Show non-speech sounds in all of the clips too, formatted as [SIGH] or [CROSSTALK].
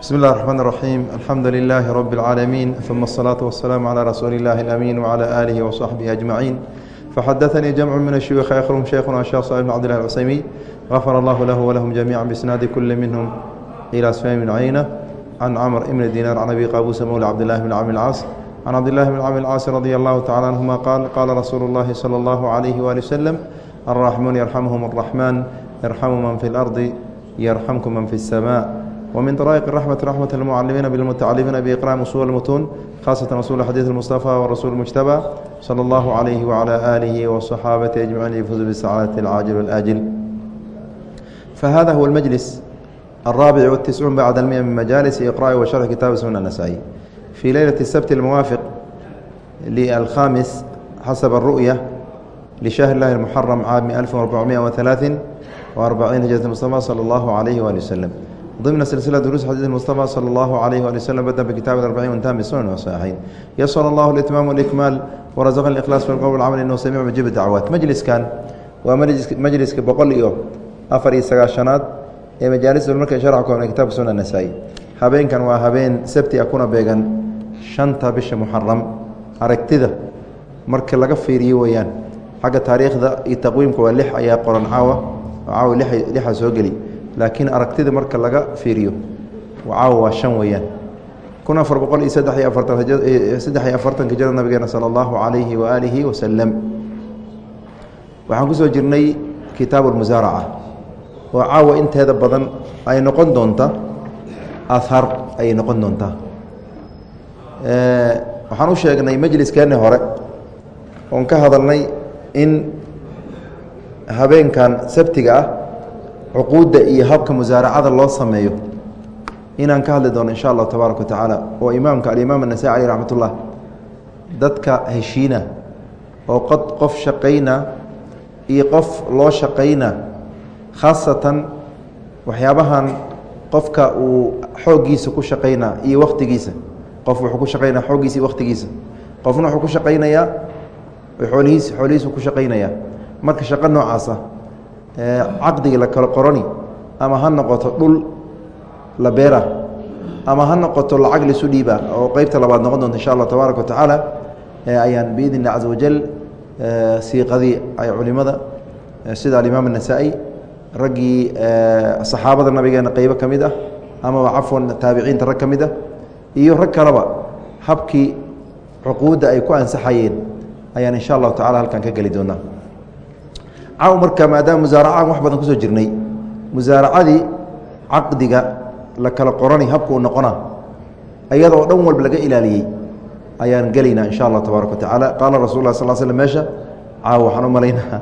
بسم الله الرحمن الرحيم الحمد لله رب العالمين ثم الصلاة والسلام على رسول الله الأمين وعلى آله وصحبه أجمعين فحدثني جمع من الشيوخ آخرهم شيخنا الشيخ صالح بن عبد الله العسيمي غفر الله له ولهم جميعا بإسناد كل منهم إلى سفيان بن عيينة عن عمر بن دينار عن أبي قابوس مولى عبد الله بن عامر العاص عن عبد الله بن عامر العاص رضي الله تعالى عنهما قال قال رسول الله صلى الله عليه وآله وسلم الراحمون يرحمهم الرحمن يرحم من في الأرض يرحمكم من في السماء ومن طرائق الرحمة رحمة المعلمين بالمتعلمين بإقراء أصول المتون خاصة رسول حديث المصطفى والرسول المجتبى صلى الله عليه وعلى آله وصحابته أجمعين يفوز بالسعادة العاجل والآجل فهذا هو المجلس الرابع والتسعون بعد المئة من مجالس إقراء وشرح كتاب سنة النسائي في ليلة السبت الموافق للخامس حسب الرؤية لشهر الله المحرم عام 1443 هجرة المصطفى صلى الله عليه وآله وسلم ضمن سلسلة دروس حديث المصطفى صلى الله عليه وآله وسلم بدأ بكتاب الأربعين وانتهى بالسنن والصحيحين يسر الله الإتمام والإكمال ورزقنا الإخلاص في القول والعمل إنه سميع مجيب الدعوات مجلس كان ومجلس مجلس بقول يوم أفر إسقاشنات ee majaalista marka sharca ku habnay kitaabka sunna nasaa-i habeenkan waa habeen sabti a kuna beegan shanta bisha muxaram aragtida marka laga fiiriyo weeyaan xagga taariikhda iyo taqwiimka waa lix ayaa qoran caawa oo caawa lixa soo geli laakiin aragtida marka laga fiiriyo caawa waa shan weeyaan. kun afar boqol iyo saddex iyo afartan saddex iyo afartanka jira nabigeena sala allahu calayhi waaalihi wasalam waxaan ku soo jirnay kitaabu lmusaaraca oo caawa inteeda badan ay noqon doonta ahar ayay noqon doontaa waxaan u sheegnay majliskeeni hore oon ka hadalnay in habeenkan sabtiga ah cuquudda iyo habka musaaracada loo sameeyo. Inaan ka hadli doono insha allahu tabaaraka wa tacaala oo imaamka alimaam anasai caleyh raxmat ullah dadka heshiina oo qod qof shaqayna iyo qof loo shaqayna khaasatan waxyaabahan qofka uu xooggiisa ku shaqaynaa iyo wakhtigiisa qof wuxuu ku shaqaynaa xooggiisa iyo wakhtigiisa qofna wuxuu ku shaqaynayaa xoolihiis xoolihiisu ku shaqaynayaa. Marka shaqo noocaasa caqdiga la kala qorani ama ha noqoto dhul la beera ama ha noqoto lacag laisu dhiiba oo qeybta labaad noqon doonta insha allah tabaaraka wa tacaala ayaan biidn illah caza wajal siiqadii ay culimada sida alimaam anasaa'i raggii saxaabada nabigeena qeybo ka mid ah amaba cafwan taabiciinta rag ka mid ah iyo rag kaleba habkii cuquudda ay ku ansaxayeen ayaan insha allahu tacala halkan ka geli doonaa caaw marka maadaama musaaracaan wax badan ku soo jirnay musaaracadii caqdiga la kala qorani habka uu noqona iyada oo dhan walba laga ilaaliyey ayaan gelaynaa insha allah tabaaraka wa qaala rasul sal slm meesha? Caaw waxaan u malaynaa.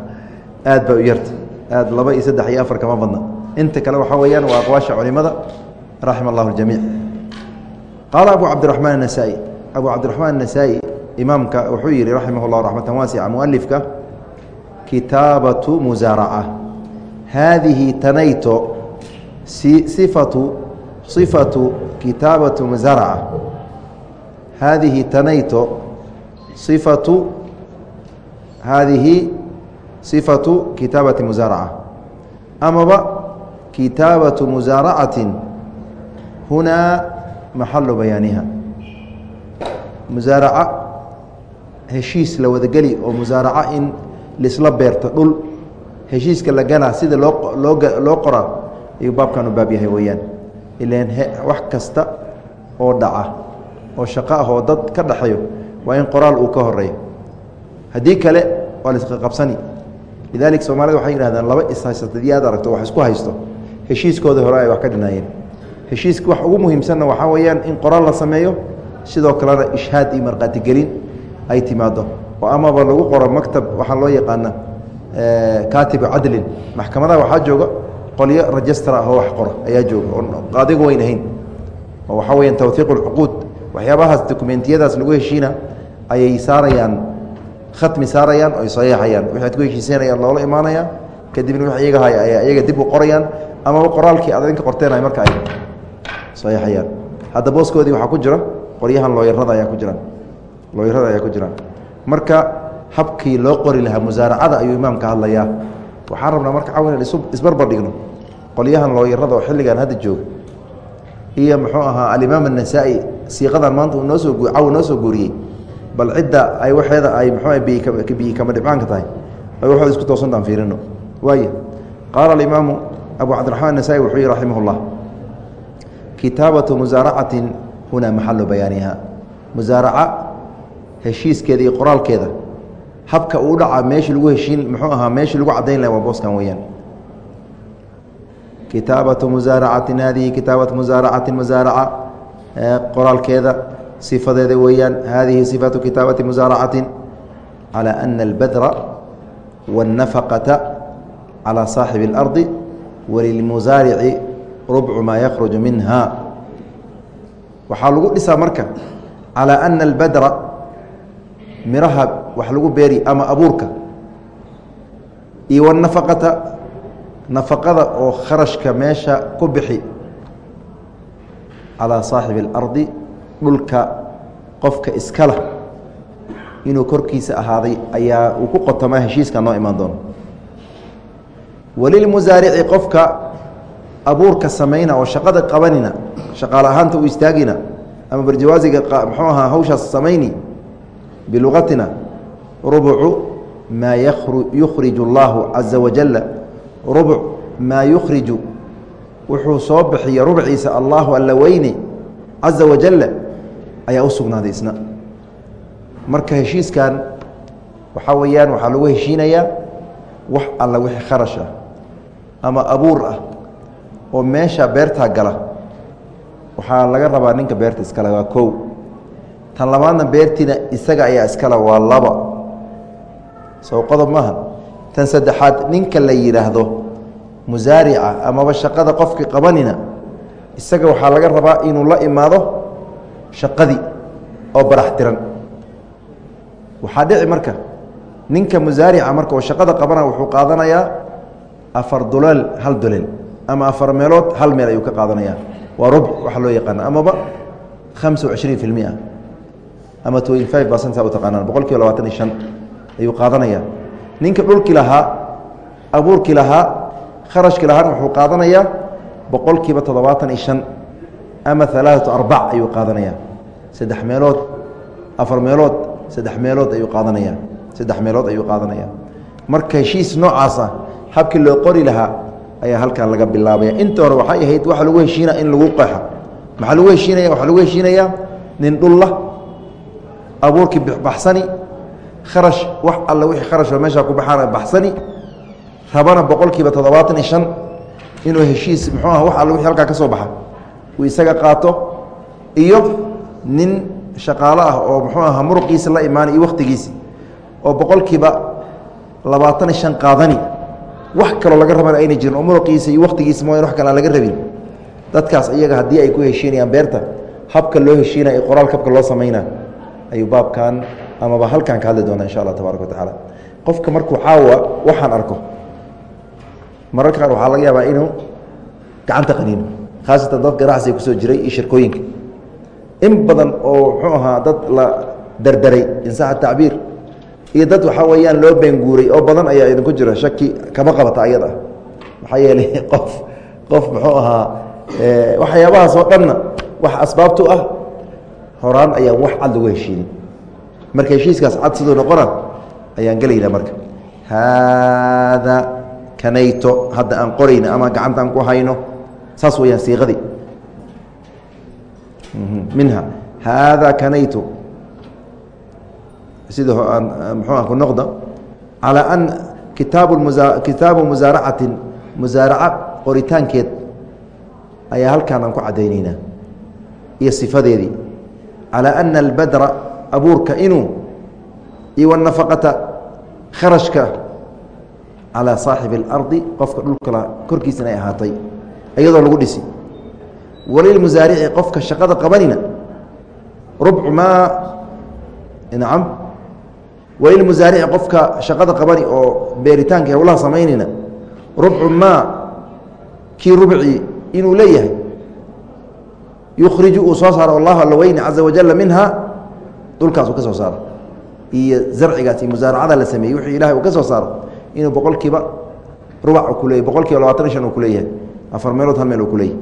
Aad baa u yarta. Aad laba iyo saddex iyo afar kama badna. Inta kale waxaa weeyaan waa aqwaasha culimada raxima allahu ljamiic qaala abu cabdiraxmaan anasaa'i abu cabdiraxmaan anasaa'i imaamka wuxuu yihi raximah llah raxmatan waasica mualifka kitaabatu musaaraca haadihi tanayto sifatu sifatu kitaabatu musaaraca haadihi tanayto sifatu haadihi sifatu kitaabati musaaraca amaba kitaabatu musaaracati hunaa maxalu bayaaniha musaaraca heshiis la wadageli oo musaaraca in laisla beerto dhul heshiiska la ganaa sida loo qoraa ayuu baabkan u baab yahay weeyaan. Ilan wax kasta oo dhaca oo shaqo ah oo dad ka dhaxeeyo waa in qoraal uu ka horeeyo haddii kale waa la isqa qabsani. Lidalik soomaalida waxay yidhahdaan laba ishaysata dii aad aragto wax isku haysto. Heshiiskooda hore ay wax ka dhinaayeen. Heshiiska wax ugu muhiimsanna waxaa weeyaan in qoraal la sameeyo sidoo kalena ishhaad iyo markhaatigelin ay timaado oo amaba lagu qoro maktab waxaa loo yaqaana kaatibu cadlin. Maxkamadaha waxaa jooga qolyo rajistra ah oo wax qora ayaa jooga oo qaadigu wayn ahayn. Oo waxaa weyaan tawhiiq اlcuquud waxyaabahaas dokumentiyadaas lagu heshiina ayay saarayaan khatmi saarayaan oy saxiixayaan. Wixi ad ku heshiisanayaan loola imaanaya kadibna wix iyaga hay ay iyaga dib u qorayaan amaba qoraalkii aad idinka qorteen ay marka ay saxiixayaan. Hadda booskoodii waxaa ku jira qoryahan looyarada ayaa ku jiraan looyarada ayaa ku jiraan marka habkii loo qori lahaa musaaracada ayuu imaam ka hadlayaa. Waxaan rabnaa marka cawn in isbarbar dhigno. Qolyahan looyarada oo xilligan hadda jooga iyo muxuu ahaa alimaam annasaa-i siiqadan maanta uu noosoo caw noo soo guuriyey. Bal cidda ay waxeeda ay muxuu biyi kama dhibcaanka tahay. Ay waxooda isku toosantaan fiirino. Waay qaala alimaamu abu cabdiraxmaan nasaa-i wuxuu yihi raximah ullah kitaabatu musaaracatin hunaa maxalu bayaaniha. Musaaraca heshiiskeeda iyo qoraalkeeda habka uu dhaca meeshii lagu heshiin muxuu ahaa meeshii lagu cadayn laha waa booskan weeyaan kitaabatu musaaracatin hadihi kitaabatu musaaracati musaaraca qoraalkeeda sifadeeda weeyaan hadihi sifatu kitaabati musaaracatin calى ana اlbadra wالnafaqata calى saaxibi اlardi walilmusaarici rubcu maa yakhruju minha waxaa lagu dhisaa marka calى ana اlbadra miraha wax lagu beeri ama abuurka iyo wanafaqata nafaqada oo kharashka meesha ku bixi calaa saaxibi اlardi dhulka qofka iskala inuu korkiisa ahaaday ayaa uu ku qotamaa heshiiska noo imaan doono. Walilmusaarici qofka abuurka samayna oo shaqada qabanina shaqaale ahaanta u istaagina ama barjawaasiga muxuu ahaa hawshaas samayni bilugatina rubcu maa yukhriju اllahu caza wajala rubc maa yukhriju wuxuu soo bixiya rubciisa allahu alla weyne caza wajala ayaa u sugnaaday isna marka heshiiskan waxaa weeyaan waxaa lagu heshiinayaa wax alla wixii kharash ah ama abuur ah oo meesha beertaa gala waxaa laga rabaa ninka beerta iskale waa kow tan labaadna beertiina isaga ayaa iskale waa laba. Sow qodob maaha tan saddexaad ninka la yidhaahdo musaarica amaba shaqada qofkii qabanina isaga waxaa laga rabaa inuu la imaado shaqadii oo barax tiran waxaa dhici marka ninka musaarica marka oo shaqada qabana wuxuu qaadanayaa afar duleel hal duleel ama afar meelood hal meel ayuu ka qaadanayaa. Waa rubc waxa loo yaqaana amaba hamsa wacishriin fi lmia ama ayuu qaadanayaa ninka dhulkii lahaa abuurkii lahaa kharashkii lahaana wuxuu qaadanayaa boqol kiiba iyo shan ama alaaatu arbac ayuu qaadanayaa saddex meelood afar meelood saddex meelood ayuu qaadanayaa saddex meelood ayuu qaadanayaa marka heshiis noocaas ah habkii loo qori lahaa ayaa halkan laga bilaabaya. Inta hore waxay ahayd waxa lagu heshiinaya in lagu qeexo maxaa lagu heshiinaya? Waxaa lagu heshiinayaa nin dhulla abuurkii baxsani kharash wax alle wixii kharashoo meeshaa ku baxaana baxsani rabana boqol kiiba toddobaatan iyo shan inuu heshiis muxuu ah wax alle wixii halkaa ka soo baxa. Uu isaga qaato iyo nin shaqaalo ah oo muxuu aha muruqiisa la imaanay iyo wakhtigiisi oo boqolkiiba labaatan iyo shan qaadani. Wax kaloo laga rabana ayna jirin oo muruqiisa iyo wakhtigiisa mooyan wax kale aan laga rabin. Dadkaas iyaga haddii ay ku heshiinayaan beerta habka loo heshiinaya qoraalka habka loo samaynaa ayuu baabkan amaba halkan ka hadli doonaa insha allah tabaaraka wa tacaala. Qofka markuu caawa waxaan arko. Mararka qaar waxaa laga yaabaa inuu gacanta qaniino khaasatan dad ganacsiga ku soo jiray iyo shirkooyinka. In badan oo muxuu ahaa dad la derderay insaxa tacbiir iyo dad waxaa weeyaan loo beenguuray oo badan ayaa idinku jira shaki kama qabata ayada. Maxaa yeelay [LAUGHS] qof qof muxuu ahaa waxyaabahaas oo dhanna wax asbaabtu ah horaan ayaan wax cad lagu heshiinin marka heshiiskaas cad siduu noqona ayaan gelaynaa marka. Haada kanayto hadda aan qorayna ama gacanta aan ku hayno saas weyaan siiqadii minha. Haada kanaytu. Sida mxuu ah ku noqda? Calaa an kitaabu musa kitaabu musaaracatin musaaraca qoritaankeed ayaa halkaan aan ku caddaynaynaa. Iyo sifadeedii calaa ana albadra abuurka inuu iyo wanafaqata kharashka calaa saaxibi اlardi qofka dhulkala korkiisana ay ahaatay iyadoo lagu dhisi walilmusaarici qofka shaqada qabanina rubcu maa nacam walilmusaarici qofka shaqada qabani oo beeritaanka howlaha samaynayna rubcu maa kii rubcii inuu leeyahay yukhriju uu soo saaro allahu alla weyne caza wajala minha dhulkaas uu ka soo saaro. Iyo zarcigaas iyo musaaracada la sameeyey wuxuu ilahay uu ka soo saaro. Inuu boqol rubac ku leeyay boqol labaatan shan uu ku afar meelood hal meel uu ku leeyahy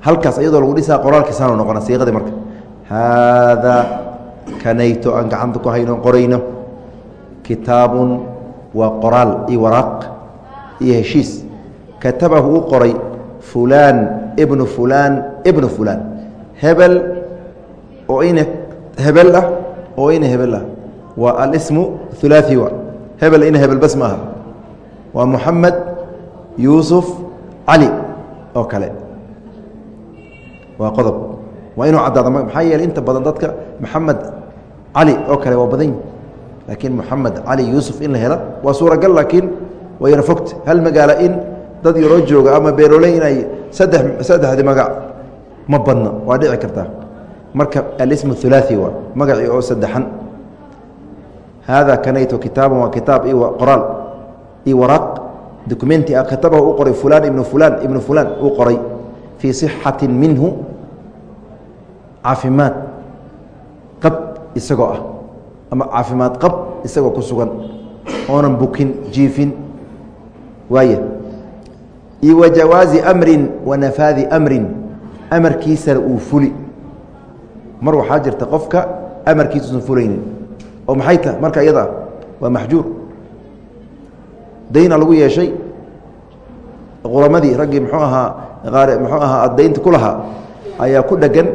halkaas iyadoo lagu dhisaa qoraalkiisaanu noqona siiqadii marka. Haadaa kanayto aan gacanta ku hayno qorayno. Kitaabun waa qoraal iyo waraaq iyo heshiis. Katabahu u qoray fulaan ibnu fulaan ibnu fulaan hebel oo ina hebel ah oo ina hebel ah. Waa alismu hulaaثi wa. Hebel ina hebel bas ma waa moxamed yuusuf cali oo kale. Waa qodob. Waa inuu caddaado maxaa yeeley inta badan dadka moxamed cali oo kale waa badan laakiin moxamed cali yuusuf in la hela waa suuragal laakiin waa yaro fogta hal magaalo in dad yaroo jooga ama beeroley inay saddex saddexdi magac ma badno waa dhici kartaa. Marka alismu hulaaثi waa magacii oo saddexan hada kanayto kitaaban waa kitaab i qoraal io waraaq documenti ah katabahu u qoray fulaan ibnu fulaan ibnu fulaan uu qoray fii صixati minhu caafimaad qab isagoo ah ama caafimaad qab isagoo ku sugan. Oonan bukin jiifin waaya iyo wa jawaazi amrin wa nafaadi amrin amarkiisana uu fuli. Mar waxaa jirta qofka amarkiisuusan fulaynin. Oo maxay tahay marka iyada waa maxjuur. Dayna lagu yeeshay qulamadii raggii muxuu ahaa muxuu ahaa daynta ku lahaa ayaa ku dhegan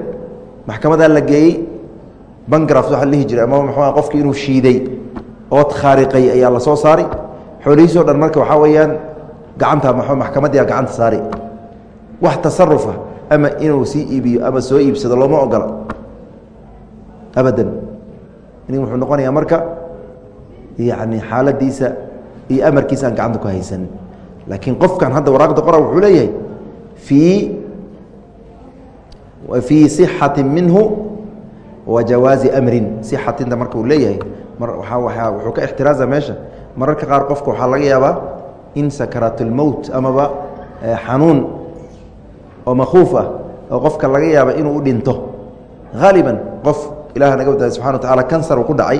maxkamadaa la geeyey. Bangraf waa lihi jiray ama mxu qofkii inuu shiiday. Ood khaariqay ayaa la soo saari xoolihiisoo dhan marka waxaa weeyaan gacanta maxkamaddia gacanta saari wax tasarufa ama inuu sii iibiyo ama soo iibsado looma ogola. Abadan. In wuxuu noqonayaa marka yani xaaladiisa iyo amarkiisa aan gacanta ku haysanin laakiin qofkan hadda waraaqda qora wuxuu leeyahay fii fii صixati minhu wa jawaazi amrin. Sixatinta marka uu leeyahay mar waa wuxuu ka ixtiraaza meesha. Mararka qaar qofka waxaa laga yaabaa in sakaraat amaba xanuun oo makuuf ah oo qofka laga yaaba inuu u dhinto. Haaliban qof ilaah naga wadaay subxana wa tacala kansar uu ku dhacay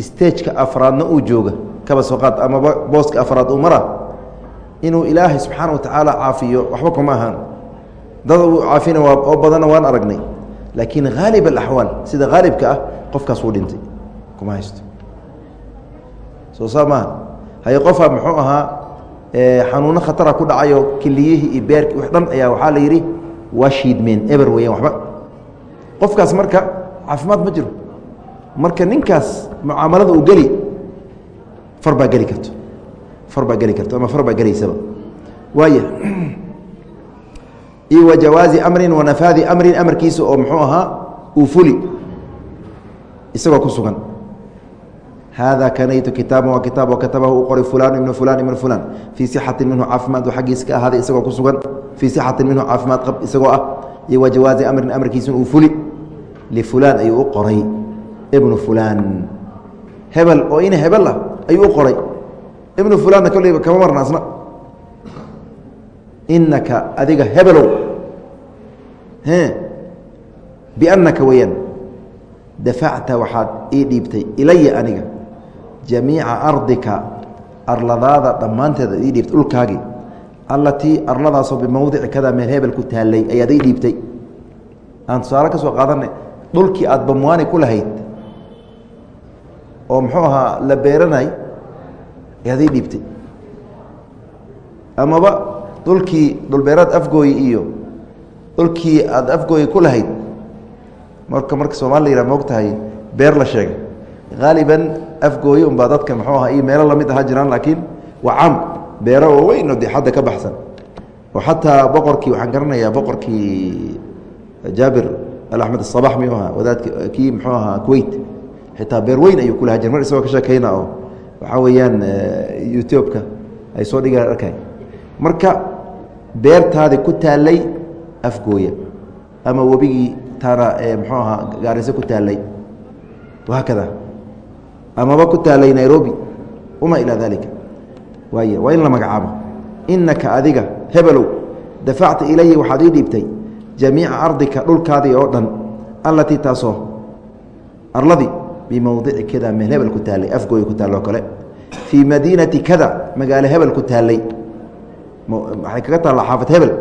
stageka afraadna uu jooga. Kaba soo qaad amaba booska afraad uu mara inuu ilaahay subxaana wa tacaala caafiyo waxba kuma ahaan dad uu caafina oo badanna waan aragnay. Laakiin haalib alaxwaal sida haalibka ah qofkaas wuu dhintay. Kuma haysto. Soo saa maaha. Haye qofa muxuu ahaa xanuuno khatara ku dhacayo kiliyihii iyo beerki wax dhan ayaa waxaa la yidhi waa shiidmeen eber weeyaan waxba. Qofkaas marka caafimaad ma jiro. Marka ninkaas mucaamalada uu geli far baa geli karto. Far baa geli karto ama far baa gelaysaba. Waaya [CLEARS THROAT] iyo wa jawaazi amrin wa nafaadi amrin amarkiisa oo muxuu ahaa uu fuli isagoo ku sugan hada kanaytu kitaaba waa kitaab oo katabahu u qoray fulaan ibnu fulaan ibnu fulaan. Fii sixatin minhu caafimaad xaggiisa ka ahaaday isagoo ku sugan. Fii sixatin minhu caafimaad qab isagoo ah. Iyo wa amrin amarkiisa uu fuli. Lifulaan ayuu u qoray. Ibnu fulaan. Hebel oo ina hebel ah ayuu u qoray. Ibnu fulaanna kolleyba kama marna asna adiga hebelow. Biannaka weeyaan. Dafacta waxaad ii dhiibtay ilaya aniga jamiica ardika arladaada dhammaanteeda ii dhiibtay dhulkaagii allatii arladaasoo bimowdici kada meel hebel ku taallay ayaad ii dhiibtay. Aan tusaale ka soo qaadanay dhulkii aad bamwaani ku lahayd oo muxuu ahaa la beeranay ayaad ii dhiibtay. Amaba dhulkii dhulbeeraad afgooyi iyo dhulkii aad afgooyi ku lahayd marka marka soomali la yihah moogtahay beer la sheegay. Haaliban afgooye unbaa dadka muxuu aha iyo meelo la mid ahaa jiraan laakiin waa caam beero waaweyn oo de ka baxsan. Oo xataa boqorkii waxaan garanayaa boqorkii jaabir alaxmed asabax miyuu ahaa wadaadki kii muxuu ahaa kuweyt xitaa beer weyn ayuu ku jir mar isagoo ka sheekeyna oo waxaa weeyaan youtubeka ay soo dhigaan arkay. Marka beertaadi ku taallay afgooya ama webigii taana muxuu ahaa gaariso ku taallay. Wahaakada amaba ku taallay nairobi? Uma ilaa dalika waay waa in la magacaabo. Inaka adiga hebelow dafacta ilaya waxaad ii dhiibtay jamiica ardika dhulkaadii oo dhan allatii taasoo arladii bimowdici kada meel hebel ku taallay afgooya ku taalloo kale fii madiinati kada magaalo hebel ku taallay waxay kaga taalla xaafad hebel.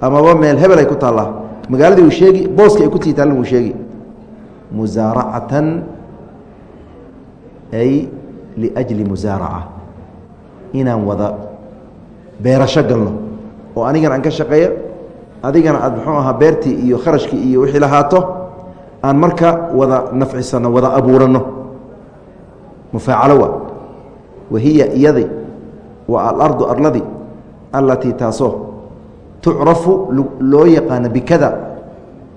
Amaba meel hebel ay ku taallaa. Magaaladii uu sheegi booski ay ku tii taallan uu sheegi. Musaaracatan ay liajli musaaraca. Inaan wada beerasho galno oo anigana aan ka shaqeeya adigana aad muxuu ahaa beertii iyo kharashkii iyo wixii lahaato aan marka wada nafcisano wada abuuranno. Mufaacalo wa wahiya iyadi waa alardu arladi allatii taasoo tucrafu loo yaqaana bikada.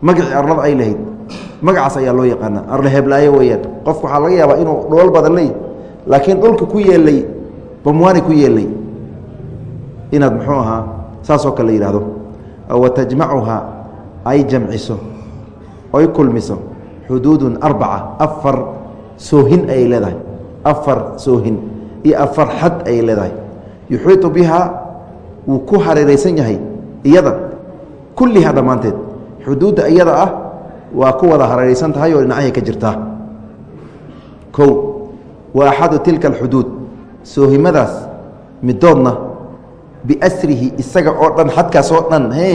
Magacii arlada ay lahayd magacaas ayaa loo yaqaana arla heblaayo weeyaan. Qofku waxaa laga yaabaa inuu dhool badan leey laakiin dhulka ku yeelay bamwaani ku yeelay inaad muxuu ahaa saasoo kale la yidhahdo wa tajmacuhaa ay jamciso oy kulmiso xuduudun arbaca afar soohin ayay leedahay afar soohin iyo afar xad ayay leedahay. Yuxiiطu bihaa wuu ku hareeraysan yahay iyada kullihaa dhammaanteed. Xuduudda iyada ah waa ku wada hareeraysan tahay oo dhinacyahay ka jirtaa kow wa axadu tilka alxuduud soohimadaas midoodna biasrihi isaga oo dhan xadkaas oo dhan e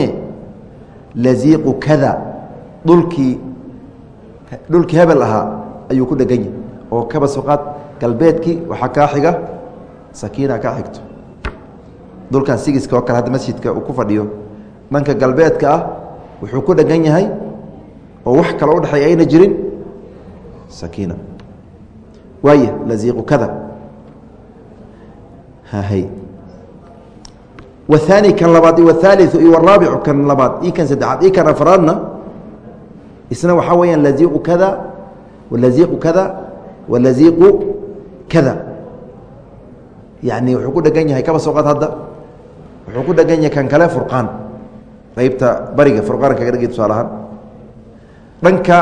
laziiqu kada dhulkii dhulkii hebel ahaa ayuu ku dhegan yahay. Oo kaba soqaad galbeedkii waxaa kaa xiga sakiina kaa xigto. Dhulkan sigiska oo kale hadda masjidka uu ku fadhiyo dhanka galbeedka ah wuxuu ku dhegan yahay oo wax kale udhexeey ayna jirin sakiina. Waaya laziiqu kada hahay wahaani kan labaad wahaaliu iyo waraabicu kan labaad io kan saddexaad io kan afraadna isna waxaa weeyaan laziiqu kada walaziiqu kada walaziiqu kada yani wuxuu ku dhegan yahay kaba sooqaad hadda. Wuxuu ku dhegan yahay kan kale furqaan. Qeybta bariga furqaan kaga dhegi tusaale ahaan dhanka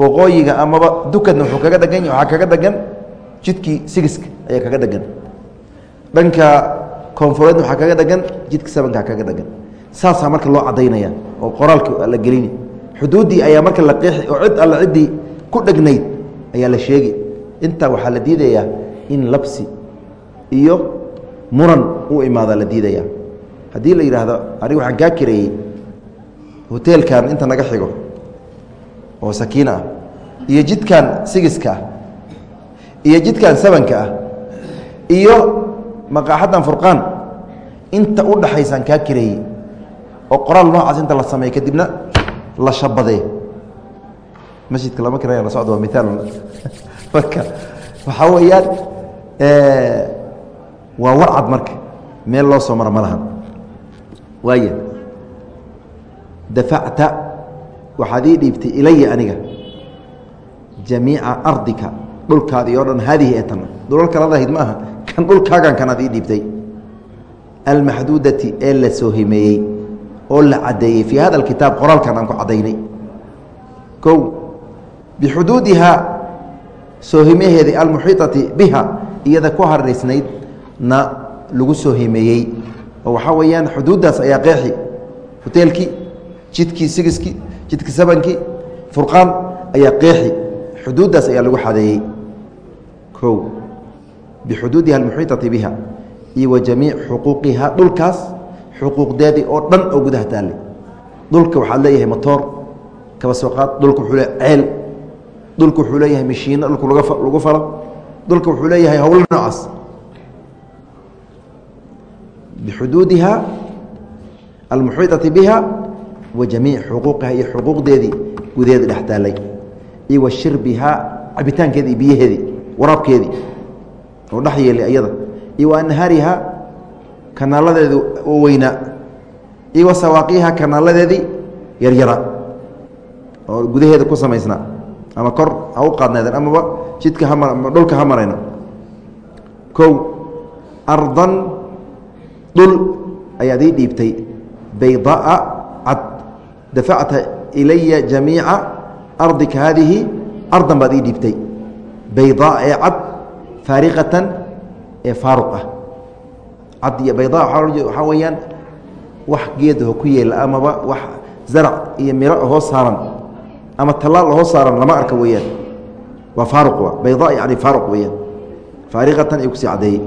waqooyiga amaba dukadna wuxuu kaga dhegan waxaa kaga dhegan jidkii sigiska ayaa kaga dhegan dhanka koonfureedna waxaa kaga dhegan jidka sabankaa kaga dhegan saasaa marka loo cadaynaya oo qoraalka la gelini. Xuduuddii ayaa marka la qeexi oo cid alla ciddii ku dhegnayd ayaa la sheegi. Intaa waxaa la diidayaa in labsi iyo muran u imaada la diidaya haddii la yidhaahdo aniga waxaan kaa kareeyey hoteelkan inta naga xigo oo sakiina ah iyo jidkan sigiska ah iyo jidkan sabanka ah iyo maqaaxaddan furqaan inta u dhaxaysaan kaa kareeyey oo qoraal noocaas inta la sameey kadibna la shabadee. Masjidka lama kiraya la socdo waa miaal [LAUGHS] marka waxaa weeyaan waa warcad marka meel loo soo mara ma waaya dafacta waxaad ii dhiibtay ilaya aniga. Jamiica ardika dhulkaadii oo dhan haadihi ee tan dhulal kalad ahayd ma aha kan dhulkaagan kanaad ii dhiibtay. Almaxduudati ee la soo himeeyey oo la caddeeyey fii hada alkitaab qoraalkan aan ku caddaynay. Kow bixuduudihaa soohimaheedii almuxiiطati biha iyada ku harraysnayd na lagu soo himeeyey. Oo waxaa weeyaan xuduuddaas ayaa qeexi. Hoteelkii jidkii sigiskii jidkii sabankii furqaan ayaa qeexi xuduuddaas ayaa lagu xadeeyey. Kow bixuduudiha almuxiiطati biha iyo wa jamiic xuquuqiha dhulkaas xuquuqdeedii oo dhan oo gudaha taallay. Dhulka waxaad leeyahay motoor kaba soo qaad dhulka wuxuu leeyahay ceel dhulka wuxuu leeyahay mashiino dhulka lagu falo dhulka wuxuu leeyahay howlo noocaas. Bixuduudiha almuxiiطati biha wa jamiic xuquuqiha iyo xuquuqdeedii gudaheeda dhex taallay iyo wa shirbihaa cabitaankeedii iyo biyaheedii waraabkeedii oo dhex yeelay iyada iyo wa anhaariha kanaaladeedii weynaa iyo wa sawaaqiha kanaaladeedii yaryara oo gudaheeda ku samaysnaa ama kor ha u qaadneeden amaba jidka dhulka ha marayno kow ardan dhul ayaad ii dhiibtay baydaaa cad dafacta ilaya jamiica ardika haadihi ardan baad ii dhiibtay. Baydaa ee cad faariqatan ee faaruq ah. Cad iyo bayda waxaa weeyaan wax geedaho ku yeela amaba wax zarac iyo miro hoos saaran ama tallaal hoos saaran lama arka weeyaan. Waa faaruq bayda yani faaruq weeyaan. Faariqatan ay ku sii caddeeyey.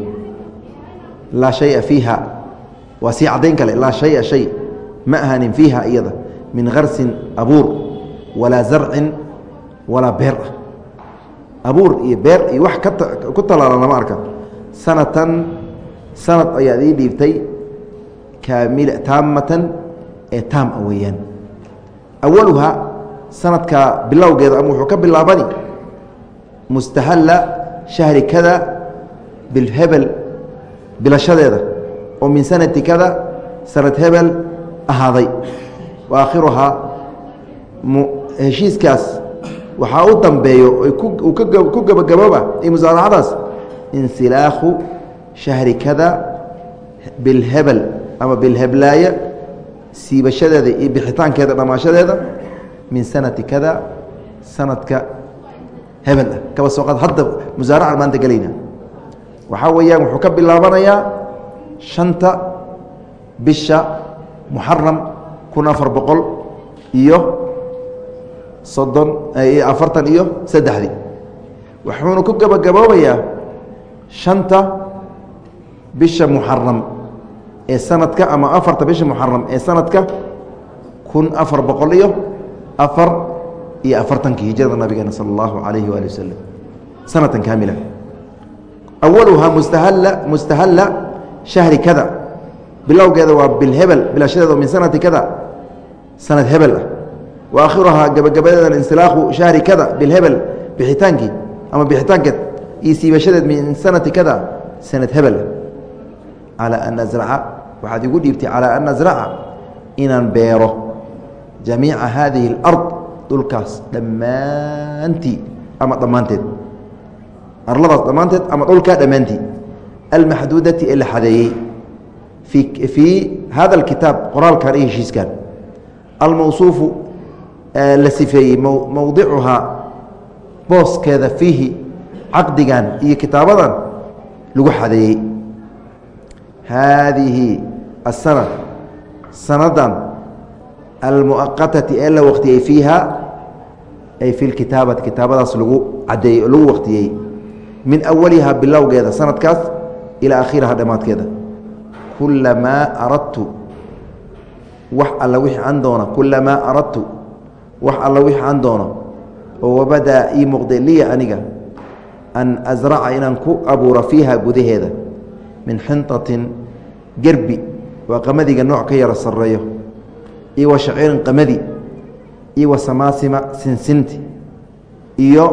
Laa shaya fiiha. Waa sii caddayn kale laa shaya shay. Ma ahanin fiiha iyada min karsin abuur walaa zarcin walaa beer ah. Abuur iyo beer iyo wax ku talaala lama arka. Sanatan sanad ayaad ii dhiibtay kaamil taamatan ee taam a weeyaan. Awaluhaa sanadka bilowgeeda ama wuxuu ka bilaabani mustahalla shahri kada bilhebel bilashadeeda. Oo min sanati kada sanad hebel ahaaday wa aakhiruhaa heshiiskaas waxaa u dambeeyo ku gabagabooba ee musaaracadaas insilaakhu shahri kada bilhebel ama bilheblaaye siibashadeeda iyo bixitaankeeda dhammaashadeeda min sanati kada sanadka hebel ah. Kaba soo qaad hadda musaaracan maanta gelayna. Waxaa weeyaan wuxuu ka bilaabanayaa shanta bisha muxaram kun afar boqol iyo soddon afartan iyo saddexdii wuxuuna ku gabagaboobayaa shanta bisha muxaram ee sanadka ama afarta bisha muxaram ee sanadka kun afar boqol iyo afar iyo afartankii hijrada nabigeena sala allahu calayhi waali wasalam sanatan kaamila. Awaluhaa mustahalla mustahalla shahri kada bilowgeeda waa bilhebel bilashadeeda min sanati kada sanad hebel ah. Wa aakhiruhaa gabagabadeedan insilaaqu shahri kada bilhebel bixitaankii ama bixitaankeed iyo siibashadeed min sanati kada sanad hebel. Ah calaa an asraca waxaad igu dhiibtay calaa an asraca inaan beero jamiica haadihi alard dhulkaas dhammaantii ama dhammaanteed. Arladaas dhammaanteed ama dhulkaa dhammaantii. Almaxduudati ee la xadeeyey fii hada alkitaab qoraalkan iyo heshiiskan almawsuufu la sifeeyey mowdicuhaa booskeeda fiihi caqdigan iyo kitaabadan lagu xadeeyey. haadihi asana sanadan almuaqatati ee la waqtiyey fiiha ay fi lkitaabati kitaabadaas lagu cadeeyey lagu waqtiyey min awaliha bilowgeeda sanadkaas ilaa akhiriha dhammaadkeeda kulamaa aradtu. Wax alla wixii aan doono kulamaa aradtu. Wax alla wixii aan doono. Oo wabadaa ii muuqday liya aniga an asraca inaan ku abuuro fiiha gudaheeda min xinطatin gerbi. Waa qamadiga nooc ka yaro sarreeyo. Iyo wa shaciirin qamadi. Iyo wa samaasima sinsinti. Iyo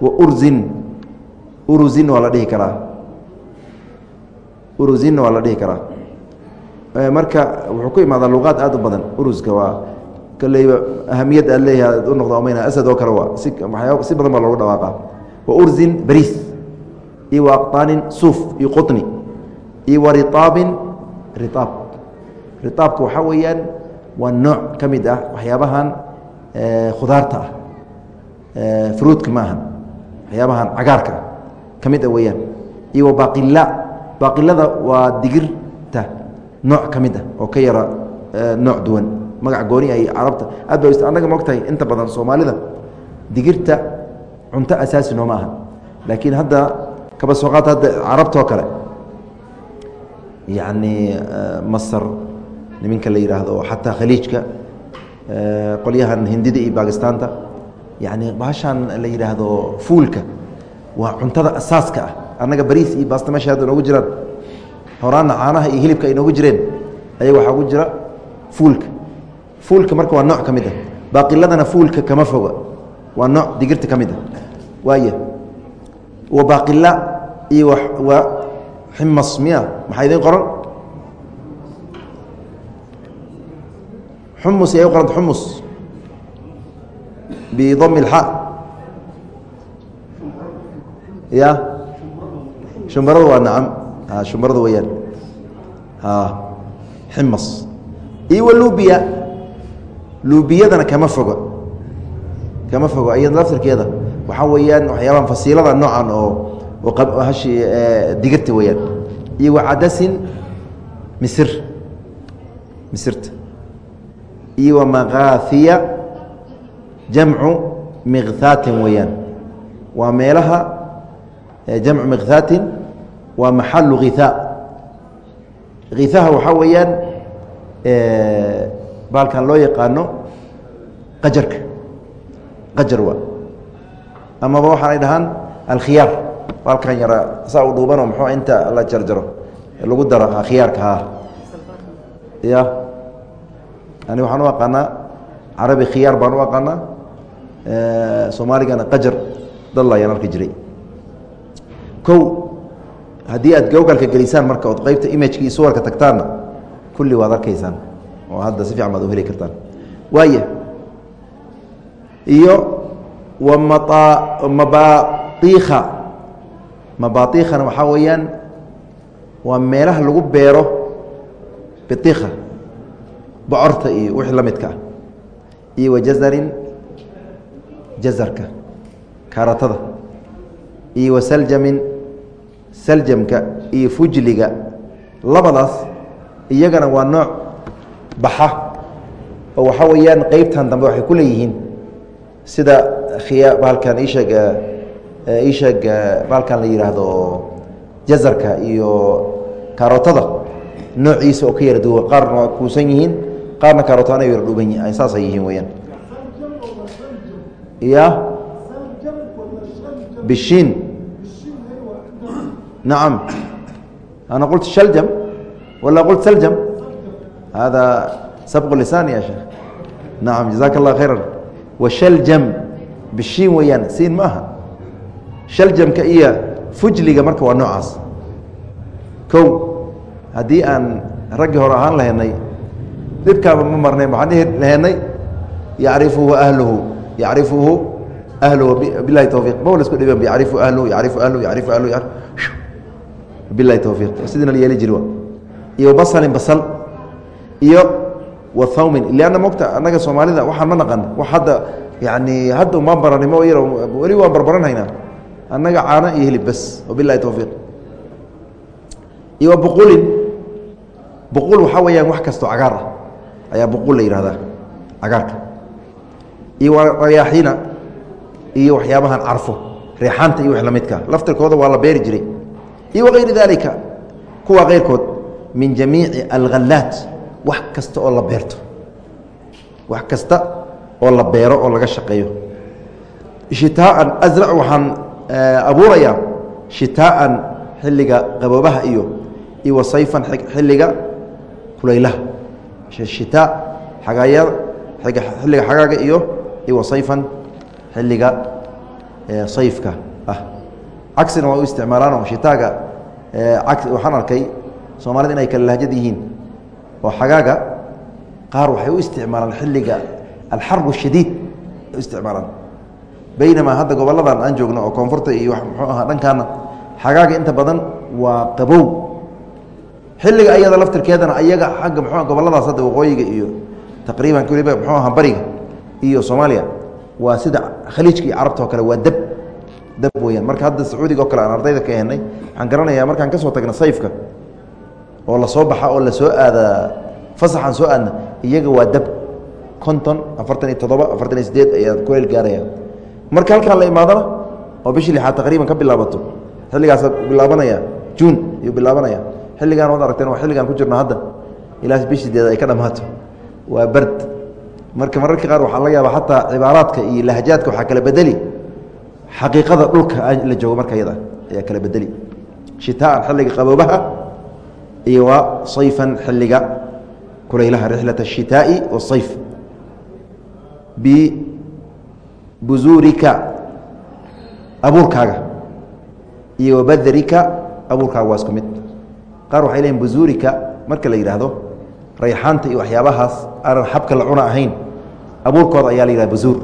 wa urzin. Uruzin waa la dhihi karaa. Uruzinna waa la dhihi karaa marka wuxuu ku imaadaa luqaad aad u badan uruska waa koleyba ahamiyad aad leeyahay u noqdo mayna asad oo kale waa si si badan baa loogu dhawaaqa wa urzin bariis iyo wa aqطaanin suuf iyo quطni iyo wa riaabin riaab riaabka waxaa weeyaan waa nooc ka mid ah waxyaabahan khudaarta ah fruudka ma ahan waxyaabahan cagaarka ka mid ah weeyaan iyo wa baqila baqilada waa digirta nooc ka mid ah oo ka yara nooc duwan. Magac gooni ay carabta aad ba annaga mogtahay inta badan soomaalida digirta cunto asaasi nooma aha. Laakiin hadda kaba soo qaata hadda carabtoo kale yacni masar niminka la yidhaahdo xataa khaliijka qolyahan hindida iyo bakistaanta yacni baashaan la yidhaahdo fuulka waa cuntada asaaska ah. Annaga bariis iyo baasta meesha hadda noogu jiraan horaanna caanaha iyo hilibka ay noogu jireen. Ayaga waxaa ugu jira fuulka. Fuulka marka waa nooc ka mid ah baaqiladana fuulka kama foga. Waa nooc digirta ka mid ah waaya wa baaqila iyo waa ximas miya. Maxaa idiin qoran? Xumus u qoranta xumus bidami اlxa ya? Shumbaradu waa nacam shumbaradu weyaan. Ximas iyo wa lubiya. Lubiyadana kama foga kama fogo. Iyada laftirkeeda. Waxaa weeyaan waxyaabaha fasiilada noocan oo hashi digirta weyaan. Iyo wa cadasin misir. Misirta. Iyo wa makaahiya jamcu mikhaatin meelaha jamcu mikhaatin waa maxalu khiaa khiaaha waxaa weeyaan baalkan loo yaqaano qajarka. Qajar waa amaba waxaan ay dhahaan alkhiyaar. Baalkan yara saa u dhuubanoo muxuu inta la jarjaro. Lagu daro khiyaarka ha. Ya. Ani waxaan u aqaanaa carabi khiyaar baan u aqaanaa soomaaligana qajar dad layaan arki jiray. Kow haddii aad gowgalka gelisaan marka ood qeybta imageka iyo suwarka tagtaanna kulli waad arkaysaan oo hadda si fiican baad u heli kartaan. Waaya iyo wa mabaaiikha mabaaiikhana waxaa weeyaan waa meelaha lagu beero biikha bocorta iyo wixii la ah iyo wa jazarka kaaratada iyo wa saljamka iyo fujliga labadaas iyagana waa nooc baxa oo waxaa weeyaan qeybtan dambe waxay ku leeyihiin sida khiya baalkan isheeg isheeg baalkan la yidhaahdo jazarka iyo kaarotada noociisa oo ka yara duwa qaarna waa kuusan yihiin qaarna kaarotaana yara dhuuban saasay yihiin weyaan ya bishiin nacam ana qultu shaljam wala qult saljam hada sabqu lisaan ya sheekh nacam jazaaka allah khayra washaljam bishiin weeyaan siin ma aha shaljamka iyo fujliga marka waa noocaas kow haddii aan raggii hore ahaan lahaynay dhibkaaba ma marnay maxaan dhihi lahaynay yacrifuhu ahluhu yacrifuhu ahluhu bilahi towfiiq ma lasku dhiban yacrifu ahluhu yacrifu ahluhu yacrifu ahluhu bilahi towfiiq sidiina la yeeli jiri wa iyo basalin basal. Iyo wa thawmin. Lianna mogta annaga soomaalida waxaan ma naqan. Wax hadda yani hadda ma barani ma yar weli waan barbaranhaynaa annaga caano iyo hilib bas wabilahi towfiiq iyo wa buqulin. Buqul waxaa weeyaan wax kastoo cagaar ah. Ayaa buqul la yihahdaa cagaarka. Iyo rayaaxiina. Iyo waxyaabahan carfo. Reexaanta iyo wax la midka. Laftirkooda waa la beeri jiray iyo wagayri dalika kuwa keyrkood min jamiici alghalaat wax kasta oo la beerto. Wax kasta oo la beero oo laga shaqeeyo. Shitaaan asrac waxaan abuurayaa shitaaan xilliga qaboobaha iyo iyo wasayfan xilliga kulaylaha. Shitaa xagaayada xilliga xagaaga iyo iyo wasayfan xilliga sayfka. ah cagsina waa u isticmaalaanoo shitaaga waxaan arkay soomaalida inay kala lahjad yihiin oo xagaaga qaar waxay u isticmaalaan xilliga alxarb shadiid u isticmaalaan. Baynamaa hadda goboladan aan joogno oo koonfurta iyo muxuu ahaa dhankaana xagaaga inta badan waa qabow. Xilliga ayada laftirkeedana ayaga agga mxu goboladaas hadda waqooyiga iyo taqriiban waliba mxuu aha bariga iyo soomaaliya waa sida khaliijka iyo carabta oo kale waa dab dab weyaan marka hadda sacuudiga oo kale aan ardayda ka ehnay waxaan garanayaa markaan ka soo tagna sayfka oo la soo baxa oo la soo aada fasaxaan soo aadna iyaga waa dab. Konton afartan iyo toddoba afartan iyo sideed ayaa kuleyl gaaraya marka halkaan la imaadana oo bishii lixaad taqriiban ka bilaabato xilligaasa bilaabanaya juun ayuu bilaabanaya xilligaan waad aragteen waa xilligaan ku jirno hadda. Ilaa bish sideed ay ka dhammaato. Waa bard. Marka mararka qaar waxaa laga yaaba xataa cibaaraadka iyo lahjaadka waxaa kala bedeli xaqiiqada dhulka la joogo marka yada ayaa kala bedeli shitaan xilliga qaboobaha iyo waa sayfan xilliga kulaylaha rixlat الshitaaءi waالsayf bibuzuurika abuurkaaga iyo wabadrika abuurkaaga waa isku mid qaar waxay leeyiin buzuurika marka la yidhaahdo rayxaanta iyo waxyaabahaas aanan xabka la cuna ahayn abuurkooda ayaa la yidhahda buzuur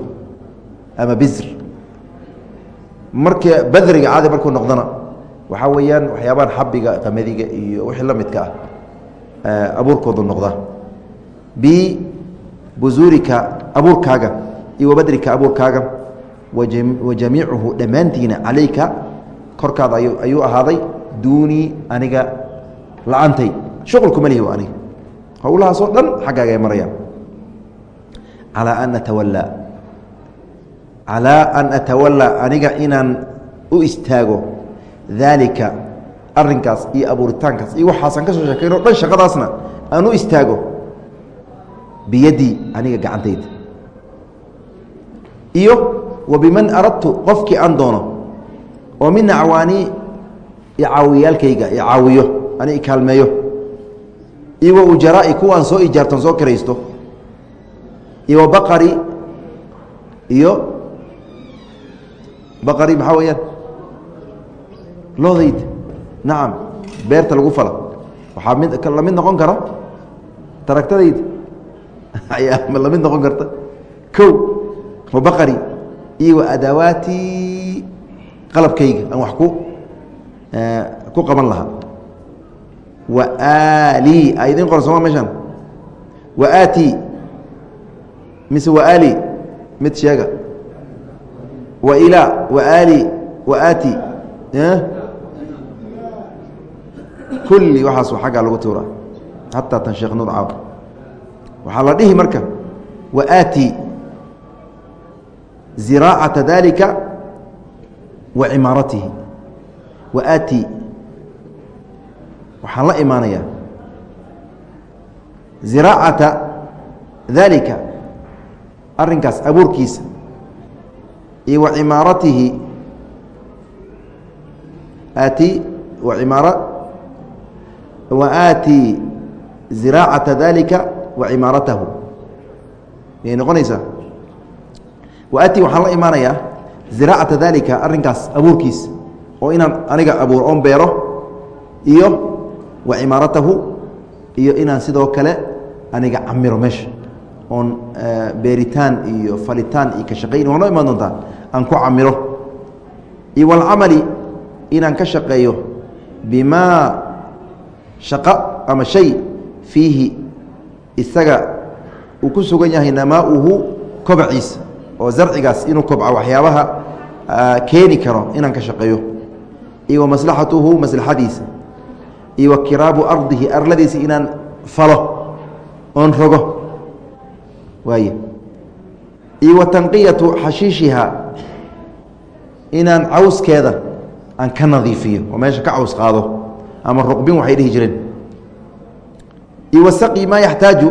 ama bizr marka badriga caadi markuu noqdona waxaa weeyaan waxyaabahan xabiga qamadiga iyo wixii la midka ah abuurkoodu noqda. Bibuzuurika abuurkaaga iyo wabadrika abuurkaaga wa jamiicuhu dhammaantiina calayka korkaada ayuu ahaaday duunii aniga la-antay shuqulkuma lihi aniga. Howlahaasoo dhan xaggaaga ay marayaan. Calaa an atawallaa calaa an atawallaa aniga inaan u istaago daalika arinkaas iyo abuuritaankaas iyo waxaasaan ka soo sheekayn dhan shaqadaasna aan u istaago biyadii aniga gacantayda. Iyo wa biman aradtu qofkii aan doono oo min acwaani icaawiyaalkayga icaawiyo ani ikaalmeeyo iyo wa ujaraa'i kuwaan soo ijaarton soo kiraysto iyo wa baqari iyo baqari maxaa weeyaan? Loodayda nacam beerta lagu fala waxaa mid la mid noqon kara taragtadayda [LAUGHS] ayaa la mid noqon karta. Kow wa baqari. Iyo wa adaawaati qalabkayga. Aan wax ku ku qaban lahaa. Wa aali a idin qoran sooma meshaan wa aati. Mise wa aali mid sheega wa ilaa wa aali wa aati kulli waxaas aggaa lagu tuura hataa tan sheekh nuur caaw waxaa la dhihi marka wa aati ziraacata dalika wa cimaaratihi wa aati waxaan la imaanayaa. Ziraacata dalika arrinkaas abuurkiisa iyo wa cimaaratihi. Aati wa cimaara. Wa aati ziraacata dalika wa cimaaratahu. Miyay noqonaysaa. Wa aati waxaan la imaanayaa ziraacata dalika arrinkaas abuurkiisa oo inaan aniga abuur oon beero iyo wa iyo inaan sidoo kale aniga camiro meesha oon beeritaan iyo falitaan iyo ka shaqayn waa noo imaan doontaa? Aan ku camiro. Iyo walcamali inaan ka shaqeeyo bimaa shaqo ama shay fiihi isaga uu ku sugan yahay namaauhu kobaciisa oo zarcigaas inuu kobco waxyaabaha keeni karo inaan ka shaqeeyo. Iyo wa maslaxatuhu maslaxadiisa. Iyo kiraabu ardihi arladiisa inaan falo oon rogo waay iyo wa tanqiyatu xashiishiha inaan cawskeeda aan ka nadiifiyo oo meesha ka caws qaado ama ruqbin waxay dhihi jireen. Iyo wasaqyi maa yaxtaaju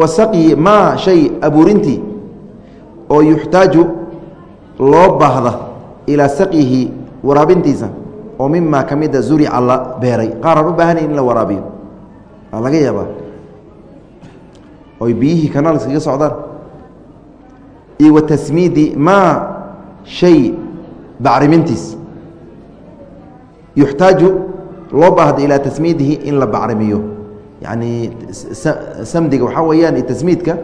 wasaqyi maa shay abuurintii oo yuxtaaju loo baahda ilaa saqyihi waraabintiisa oo mimaa ka mida zurica la beeray. Qaaraan u baahanayn in la waraabiyo. Waa laga yaabaa oy biyihii kanaalskaga socdaan. Iyo wa tasmiidi maa shay bacrimintiis. Yuxtaaju loo baahda ilaa tasmiidihi in la bacrimiyo. Yacni samdiga waxaa weeyaan tasmiidka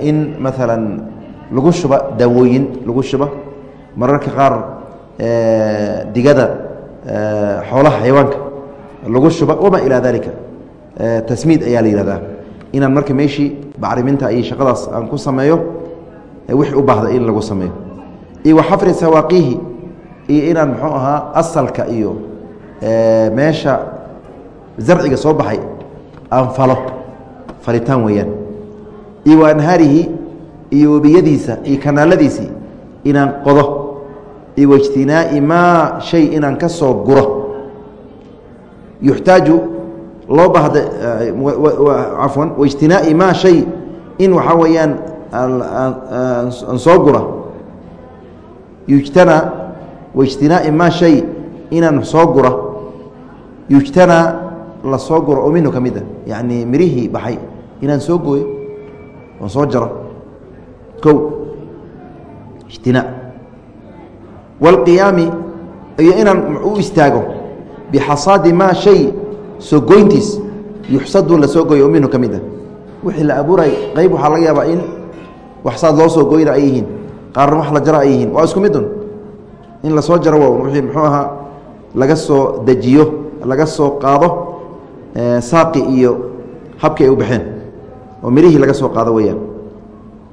in maalan lagu shuba daawooyin lagu shuba. Mararka qaar digada xoolaha xayawaanka lagu shuba. Wamaa ilaa dalika tasmiid ayaa la yihahdaa inaan marka meeshii bacriminta iyo shaqadaas aan ku sameeyo wixii u baahda in lagu sameeyo. Iyo wa xafri sawaaqihi iyo inaan muxuu ahaa asalka iyo meesha zarciga soo baxay aan falo falitaan weeyaan. Iyo wa iyo webiyadiisa iyo kanaaladiisii inaan qodo iyo waijtinaa'i maa shay inaan ka soo guro. Yuxtaaju loo baahda cafwan waijtinaa'i maa shay in waxaa weeyaan aan soo gura yujtanaa waijtinaa'i maa shay inaan soo gura yujtanaa la soo guro oo minhu ka mid a yacni mirihii baxay inaan soo gooyo oon soo jaro. Kow ijtinaa. Wاlqiyaami iyo inaan u istaago bixasaadi maa shay soo goyntiis yuxsadu la soo gooyo oo minhu ka mid a wixii la abuuray qayb waxaa laga yaabaa in wax loo soo goyna ay yihiin. Qaarna wax la jaro ay yihiin. Waa isku midun in la soo jaro waa wii muxuu ahaa laga soo dejiyo laga soo qaado saaqi iyo habki ay u baxeen. Oo mirihii laga soo qaado weyaan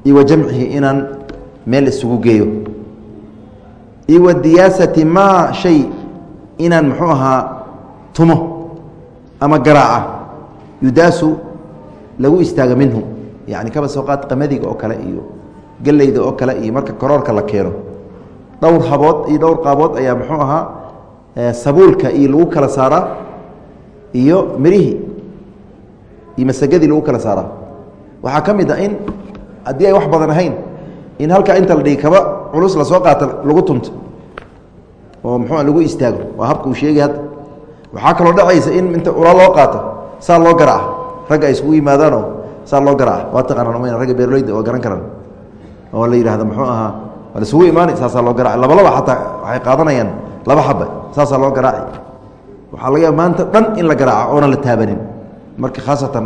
iyo jamcihi inaan meel isugu geeyo. Iyo diyaasati maa shay inaan muxuu ahaa tumo ama garaaca yudaasu lagu istaago minhu. Yani kaba soo qaad qamadiga oo kale iyo geleyda oo kale iyo marka koroorka la keeno. Dhowr habood iyo dhowr qaabood ayaa muxuu ahaa sabuulka iyo lagu kala saaraa iyo mirihii iyo masagadii lagu kala saaraa waxaa ka mid a in haddii ay wax badan ahayn in halkaa inta la dhigi kaba culus la soo qaata lagu tunto oo muxua lagu istaago. Waa habka uu sheegay hadda waxaa kaloo dhacaysa in inta ula loo qaato saa loo garaaca ragga ay iskugu yimaadaanoo saa loo garaaca waa taqaanaan mayna ragga beeroleyda oo garan karaan oo la yidhahda muxuu ahaa? Waa la isugu imaanay saasaa loo garaaci laba xataa waxay qaadanayaan laba xaba saasaa loo garaaci. Waxaa laga yaaba maanta dhan in la garaaco oona la taabanin. Marka khaasatan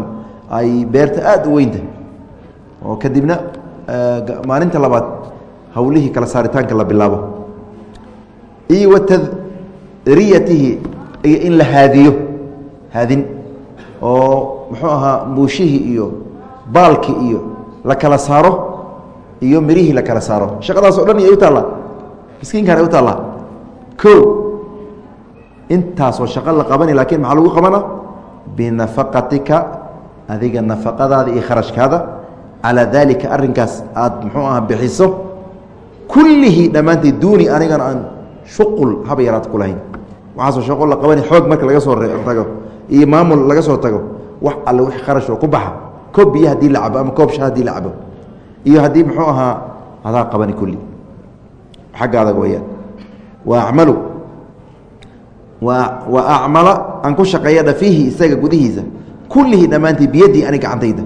ay beerta aada u weynta. Oo kadibna maalinta labaad hawlihii kala saaritaanka la bilaabo. Iyo wa tadriyatihi iyo in la haadiyo. Haadin oo muxuu ahaa muushihii iyo baalkii iyo la kala saaro iyo mirihii la kala saaro. Shaqadaas o dhan iyay u taallaa miskiinkan ay u taallaa o intaasoo shaqo la qabani laakiin maxaa lagu qabana? Binafaqatika adiga nafaqadaada iyo kharashkaada. Calaa daalika arrinkaas aada muxuu aha bixiso. Kullihii dhammaanteed duuni anigana aan shuqul haba yaraad ku waxaasoo shaqo la qabani xoog marka laga soo tago. Iyo maamul laga soo tago wax alle wix kharashoo ku baxa. Koob biyo haddii la cabo ama koob sha haddii la cabo. Iyo haddii muxuu ahaa adaa qabani kulli. Xaggaada weyaan wa acmala aan ku shaqeeyadha fiihi isaga gudihiisa. Kullihii dhammaantii biyadii ani gacantayda.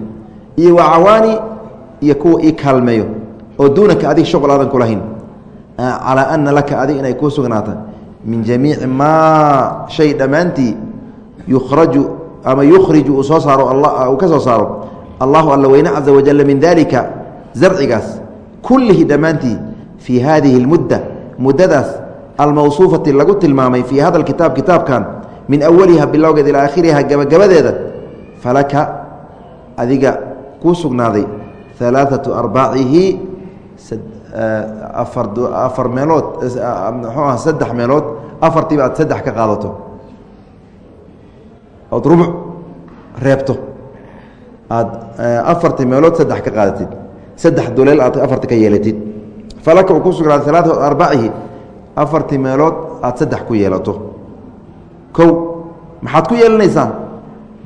Iyo wa iyo kuwa ii kaalmeeyo. Oo duunaka adig shuql aadan kulahayn calaa ana laka adig inay kuu sugnaata min jamiici maa shay dhammaantii yukhraju ama yukhriju uu soo saaro uu ka soo saaro allahu alla weyne caza wajalla min dalika zarcigaas kullihi dhammaantii fii hadihi اlmudda muddadaas almawsuufati lagu tilmaamay fii hada kitaab kitaabkan min awaliha bilowgeed ilaa aakhiriha gabagabadeeda falaka adiga kuu sugnaaday alaaثatu arbaacihi afar meelood mxuu aha saddex meelood afartiiba aad saddex ka qaadato. Ood rubuc reebto. Aad afartii meelood saddex ka qaadatid. Saddex duleel aad afarta ka yeelatid. Falaka uu ku sugnaaday alaaثatu arbaacihi afartii meelood aad saddex ku yeelato. Kow maxaad ku yeelanaysaa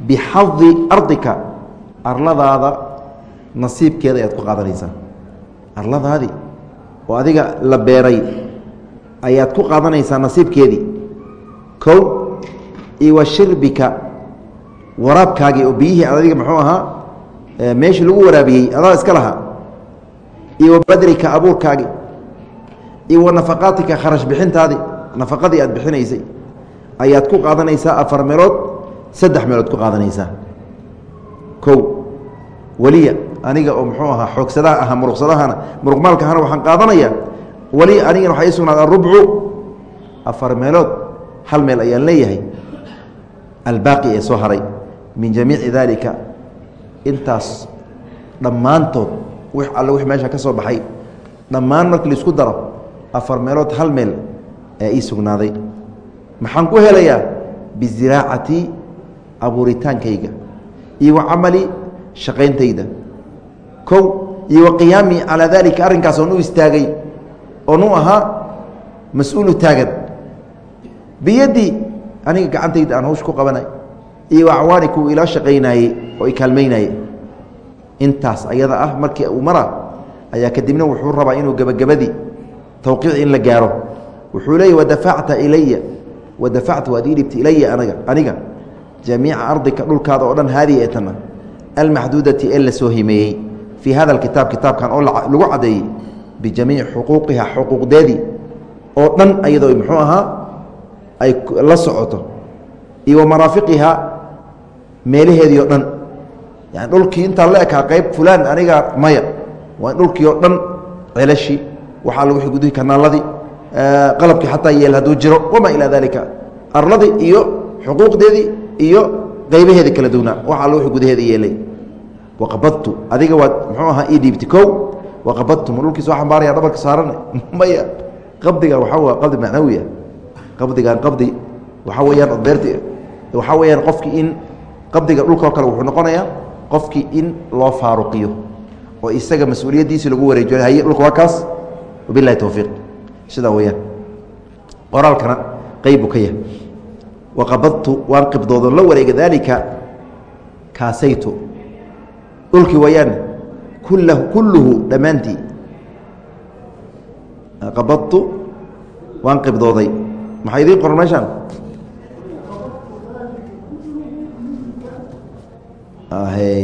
bixadi ardika arladaada nasiibkeeda ayaad ku qaadanaysaa arladaadii oo adiga la beeray ayaad ku qaadanaysaa nasiibkeedii. Kow iyo wa shirbika waraabkaagii oo biyihii adiga muxuu ahaa meeshii lagu waraabiyey adaa iska lahaa. Iyo wa badrika abuurkaagii iyo wa nafaqaatika kharash bixintaadii nafaqadii aad bixinaysay ayaad ku qaadanaysaa afar meelood saddex meelood ku qaadanaysaa. Kow weliya aniga oo muxuu ahaa xoogsadaha aha muruqsadahana muruqmaalkahana waxaan qaadanaya weli anigana waxaa ii sugnaada arubcu afar meelood hal meel ayaan leeyahay albaaqi ee soo haray. Min jamiici daalika intaas dhammaantood wix alle wix meesha ka soo baxay dhammaan markii la isku daro afar meelood hal meel ee ii sugnaaday. Maxaan ku helayaa biziraacati abuuritaankayga iyo camali shaqayntayda kow iyo wa qiyaami calaa daalika arrinkaas u istaagay oon u ahaa mas'uulu taagan. Biyaddii aniga gacantayda aan hawsh ku qabanay iyo wa acwaani kuwa ilaa shaqaynaayey oo i intaas ayada ah markii uu mara ayaa kadibna wuxuu rabaa inuu gebagabadii tawqiic in la gaaro. Wuxuu leeyay wadafacta ilaya wadafacta waad ii dhibta ilaya anaga aniga jamiica ardika dhulkaada oo dhan haadihi ee almaxduudati ee la soo himeeyey fii hada kitaab kitaabkan oo lagu caddeeyey bijamiici xuquuqiha xuquuqdeedii oo dhan ayadoo muxuu ahaa ay la socoto iyo maraafiqiha meelaheedii oo dhan yani dhulkii intaa la ekaa qayb fulaan aniga maya waa dhulkii oo dhan celashii waxaa lagu gudihi kanaaladii qalabkii xataa yeel hadduu jiro wamaa ilaa dalika arladii iyo xuquuqdeedii iyo qaybaheeda kala duwnaa waxa all w gudaheeda yeelay waqabadtu adiga waad muxuu ahaa ii dhiibti kow. Waqabadtu ma dhulkii soo xambaaraya dhabarka saaran. [LAUGHS] Maya qabdigan waxaa w qabdi macnawiya. Qabdigan qabdi waxaa weyaan beerti waxaa weyaan qofkii in qabdiga dhulkao kale wuxuu noqonayaa qofkii in loo faaruqiyo oo isaga mas'uuliyaddiisii lagu wareejiyo. Haye dhulka waa kaas. Wabilahi towfiiq sidaa weyaan qoraalkana qeybu ka yahay. Waqabadtu waan qibdoodon la wareega daalika kaasaytu dhulkii wayaan kulluhu dhammaantii. Qabadtu waan qibdooday. Maxaa idiin qoran meeshaan?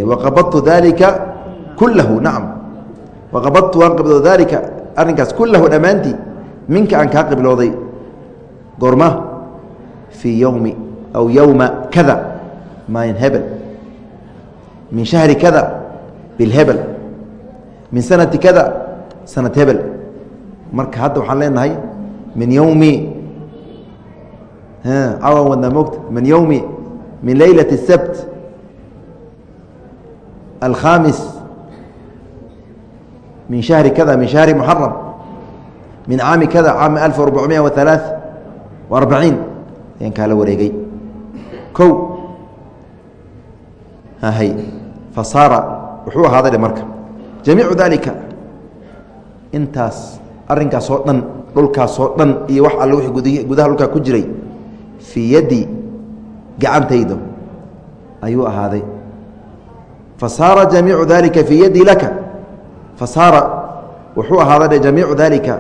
Waqabadtu dalika kulahu nacam waqabadtu waan qibdooday dalika arrinkaas kulahu dhammaantii minka aan kaa qiblooday goorma fii yowmi aw yowma kada maalin hebel min shahri kada bilhebel min sanati kada sanad hebel marka hadda waxaan leenahay min yowmi cawan wadnaa mogta min yowmi min leylaة الsabt alkhamis min shahri kada min shahri muxaram min caami kada caami alf arbaعmiya waثalaaث وarbaciin ayaan kaala wareegay ko hay fasaara wuxuu ahaaday marka. Jamiicu dalika intaas arrinkaasoo dhan dhulkaasoo dhan iyo wax alle wixii gudaha dhulkaa ku jiray fii yaddi gacantayda ayuu ahaaday. Fasaara jamiicu dalika fii yaddi laka. Fasaara wuxuu ahaaday jamiicu dalika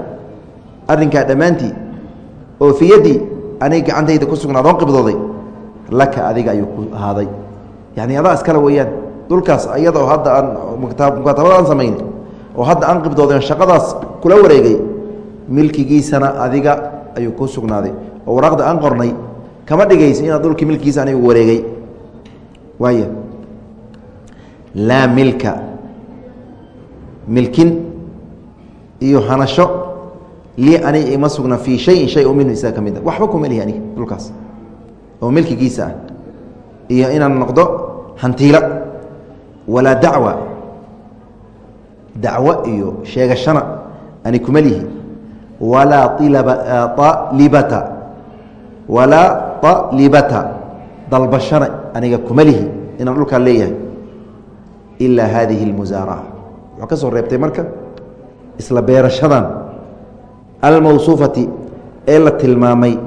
arrinkaa dhammaantii oo fii yaddi aniga gacantayda ku sugnaadoon qibdooday laka adiga ayuu ku ahaaday. Yani adaa iskale weeyaan dhulkaas iyadoo hadda aan mukaatabada aan samayn oo hadda aan qibdoodeen shaqadaas kula wareegay milkigiisana adiga ayuu ku sugnaaday. Oo waraaqda aan qornay kama dhigaysa inaad dhulkii milkigiisa anigu wareegay. Waaya laa milka milkin iyo hanasho lii aniga ima sugna fii shayin shay oo minhu isaga ka mid a waxba kuma lihi aniga dhulkaas oo milkigiisa ah iyo inaan noqdo hantiilo walaa dacwa. Dacwo iyo sheegashana ani kuma lihi walaa alibata walaa alibata dalbashana aniga kuma lihi inaan dhulkaan leeyahay. Ilaa hadihi اlmusaaraca wuxuu ka soo reebtay marka? Isla beerashadan. Almawsuufati ee la tilmaamay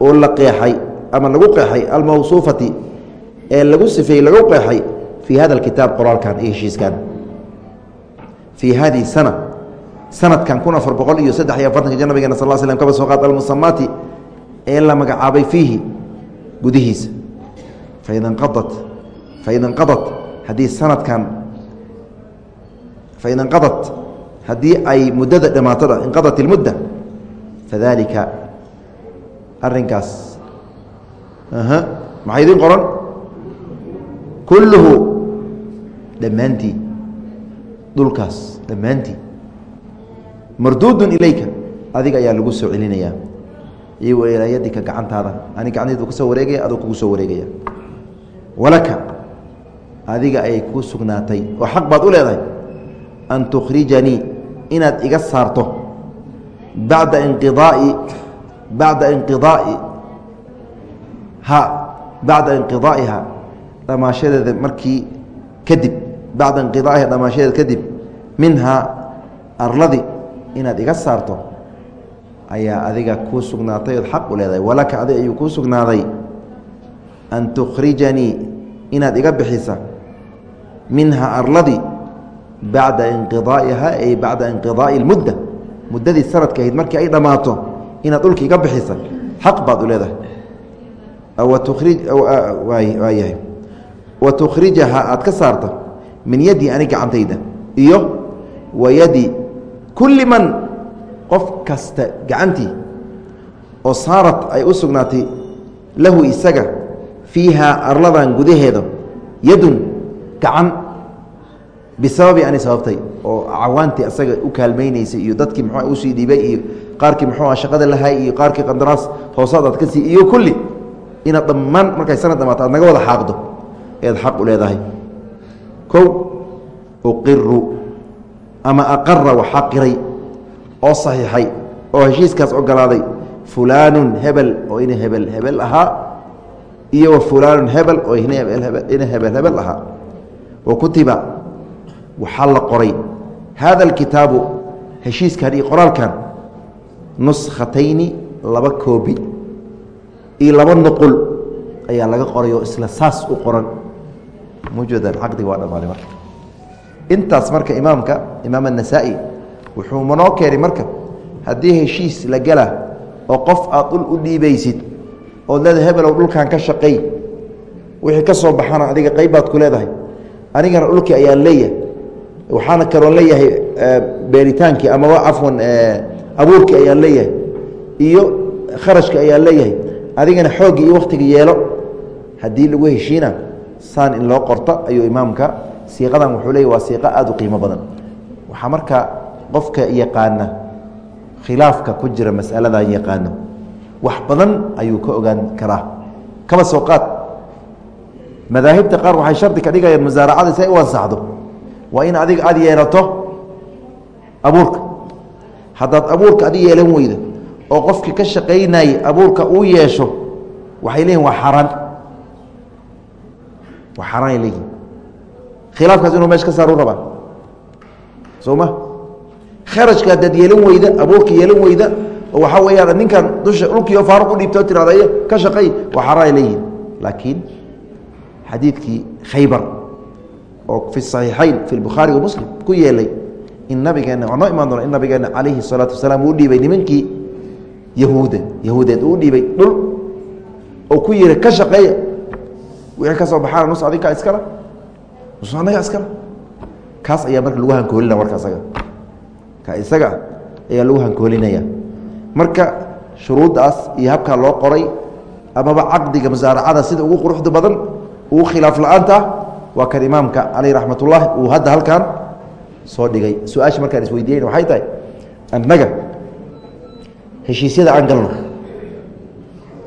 oo la qeexay ama lagu qeexay almawsuufati ee lagu sifeeyey lagu qeexay fii hada اkitaab qoraalkan iyo heshiiskan fii hadihi sana sanadkan kun afar boqol iyo saddex iyo afartanka nabigeena sal l slm kaba soo qaad almusamaati ee la magacaabay fiihi gudihiisa faida nqadat faida nqadat haddii sanadkan faida nqadat haddii ay muddada dhamaatada inqadat ilmudda fadalika arinkaas maxaa idiin qoran kulluhu dhammaantii dhulkaas dhammaantii marduudun ilayka adiga ayaa lagu soo celinayaa. Iyo walaayadika gacantaada. Ani gacantaydu ka soo wareegaya adoo kugu soo wareegaya. Walaka adiga ayay kuu sugnaatay. Oo xaq baad u leedahay. An tukhrijanii inaad iga saarto. Bacda inqidaai bacda inqidaai. Ha bacda inqidaa'iha. Dhamaashadeeda markii kadib bacda inqidaaiha dhamaashadeeda kadib minhaa arladi inaad iga saarto ayaa adiga kuu sugnaatay ood xaq u leedahay. Walaka adig ayuu kuu sugnaaday an tukhrijanii inaad iga bixisa minha arladi bacda inqidaaiha ay bacda inqidaai اlmudda muddadii sanadka ahayd markii ay dhammaato inaad dhulka iga bixisa xaq baad u leedahay. Wa tukhrijaha aad ka saarta min yaddi ani gacantayda. Iyo wa yadi kulli man qof kasta gacantii oo saarat ay u sugnaatay lahu isaga fiiha arladan gudaheeda yadun gacan bisababi ani sababtay oo cawaantii asaga u kaalmaynaysay iyo dadkii mxuu u sii dhiibay iyo qaarkii muxuu shaqada lahay iyo qaarkii qandaraas hoosaad aad ka sii iyo kulli inaad dhammaan markay sanad dhamaato aad naga wada xaaqdo ead xaq u leedahay kow uqiru ama aqara waxaa qiray oo saxiixay oo heshiiskaas ogolaaday fulaanun hebel oo ina hebel hebel ahaa iyo wa fulaanun hebel oo ina hebel hebel ahaa wa kutiba waxaa la qoray hada alkitaabu heshiiskan iyo qoraalkan nuskhatayni laba koobi iyo laba nuqul ayaa laga qoray oo isla saas u qoran mujadan caqdiga waa dhammaaday marka intaas marka imaamka imaam annasaa-i wuxuu manoo keenay marka haddii heshiis la gala oo qof aad dhul u dhiibaysid ood leedahay hebelow dhulkan ka shaqay wixii ka soo baxana adiga qayb baad ku leedahay. Anigana dhulkii ayaan leeyahay waxaana kaloon leeyahay beeritaankii amaba cafwan abuurkii ayaan leeyahay iyo kharashkii ayaan leeyahay. Adigana xooggii iyo wakhtiga yeelo. Haddii lagu heshiina saan in loo qorto ayuu imaamka siiqadan wuxuu leeyahy waa siiqo aada u qiimo badan. Waxaa marka qofka yaqaana khilaafka ku jira masaladan yaqaano wax badan ayuu ka ogaan karaa. Kaba soo qaad. Madaahibta qaar waxay shardi ka dhigayaan musaaracada si ay u ansaxdo. Waa in adiga aada yeelato abuurka. Haddaad abuurka adi yeelan weydo oo qofkii ka shaqaynayay abuurka uu yeesho waxay leeyihiin waa xaaraan waa muslim ku yeelay ka shaqeeya wixii ka soo baxaana nus adinkaa iskala? Nus annagaa iskala? Kaas ayaa marka lagu hankoolina marka isaga. Ka isaga ayaa lagu hankoolinaya marka shuruuddaas iyo habkaa loo qoray amaba caqdiga musaaracada sida ugu quruxda badan ugu khilaaf la'aanta waa kan imaamka caleyh raxmat ullahi uu hadda halkan soo dhigay. Su'aasha markaan isweydiiyen waxay tahay annaga heshiisyada aan galno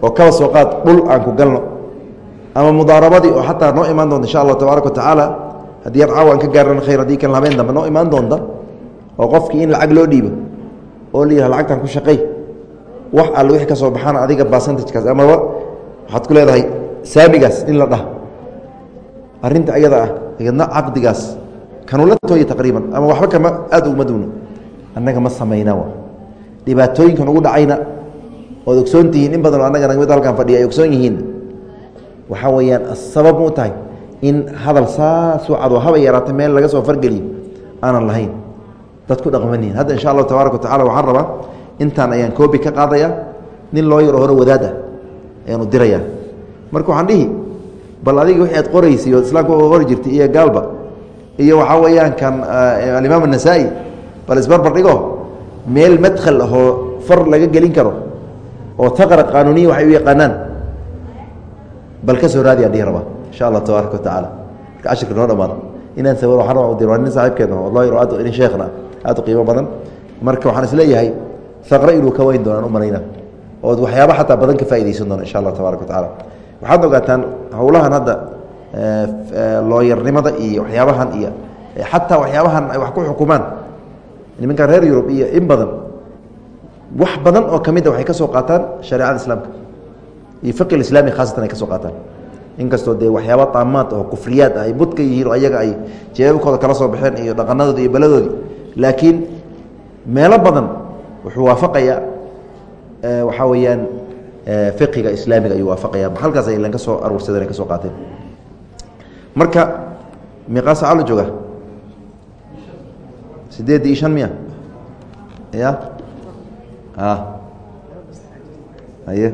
oo kaba soo qaad dhul aan ku galno ama mudaarabadii oo xataa noo imaan doonta insha allah tabaaraka wa tacaala haddii aan caawa ka gaarana khayr haddii kan habeen dambe noo imaan doonta oo qofkii in lacag loo dhiibo oo la yidhaha lacagtan ku shaqey wax alle wixii ka soo baxaana adiga basantajkaas amaba waxaad ku leedahay saamigaas in la dhah. Arrinta ayada ah iyadna caqdigaas kanula tooya taqriiban ama waxba kama aada uguma duwno. Annaga ma samayna wa. Dhibaatooyinkan ugu dhacayna ood ogsoon tihiin in badanoo annaga mid halkan fadhiya ay ogsoon yihiin waxaa weeyaan sabab mu tahay in hadal saasuu cado haba yaraata meel laga soo fargeliyo aanan lahayn. Dad ku dhaqmanihin hadda insha allahu tabaaraka wa tacala waxaan rabaa intaan ayaan koobi ka qaadaya nin loo yaro hore wadaad ah ayaanu dirayaa marka waxaan dhihi bal adiga wixii aad qoraysay oo islaamka qori jirtay iyo gaalba iyo waxaa weeyaan kan alimaam annasaa-i bal isbarbar dhigo meel madkhal ahoo far laga gelin karo oo taqra qaanuuniya waxay u yaqaanaan bal ka soo raadi aan dhihi rabaa insha allah tabaaraka wa tacaala marka cashirka noo dhamaado inaan sawir waxaan u dir waa nin saaxiibkeena yaro aad nin sheekhna aad u qiimo badan marka waxaan is leeyahay saqre inuu ka weyn doonaan u malayna ood waxyaaba xataa badan ka faa'idaysan doona insha allah tabaaraka wa tacaala waxaad ogaataan howlahan hadda looyarnimada iyo waxyaabahan iyo xataa waxyaabahan ay wax ku xukumaan nimankan reer yurub iyo in badan wax badan oo ka mid a waxay ka soo qaataan shareecada islaamka iyo fiqi islaami khaasatan ay ka qaataan. Inkastoo dee waxyaaba taamaad oo kufriyaad ah ay bud ka yihiin oo ayaga ay jeebabkooda kala soo baxeen iyo dhaqanadooda iyo beladoodii laakiin meelo badan wuxuu waafaqayaa waxaa weeyaan fiqiga islaamiga ayuu waafaqaya halkaas ay lan ka aruursadeen ay ka qaateen. Marka meeqaa saca la jooga. Sideed iyo shan miya? Ya a haye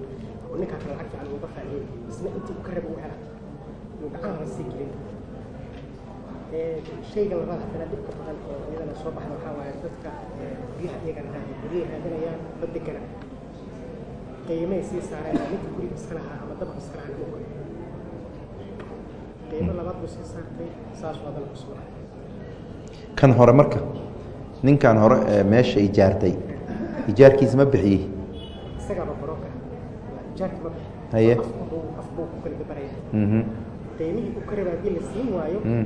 oo oo oo oo oo ninkaa kale lacag fiican uga faa'iidey isna intii uu ka raba u hela uu gacan la sii gelin shayga labaad haddana dhibka badan oo iyadana soo baxda waxaa waaye dadka guryaha iyagana raadi guryahay raadinayaan ma degana qiimay sii saareen ninka guriga iska lahaa ama dabaq iska lahaa ma oga qiimo labaad buu sii saartay saas waa dalku soo kan hore marka? Ninkan hore ee meesha ijaartay. Ijaarkiisa ma bixiyey. Isagaaba baroonka Haye. Mhm. Mm.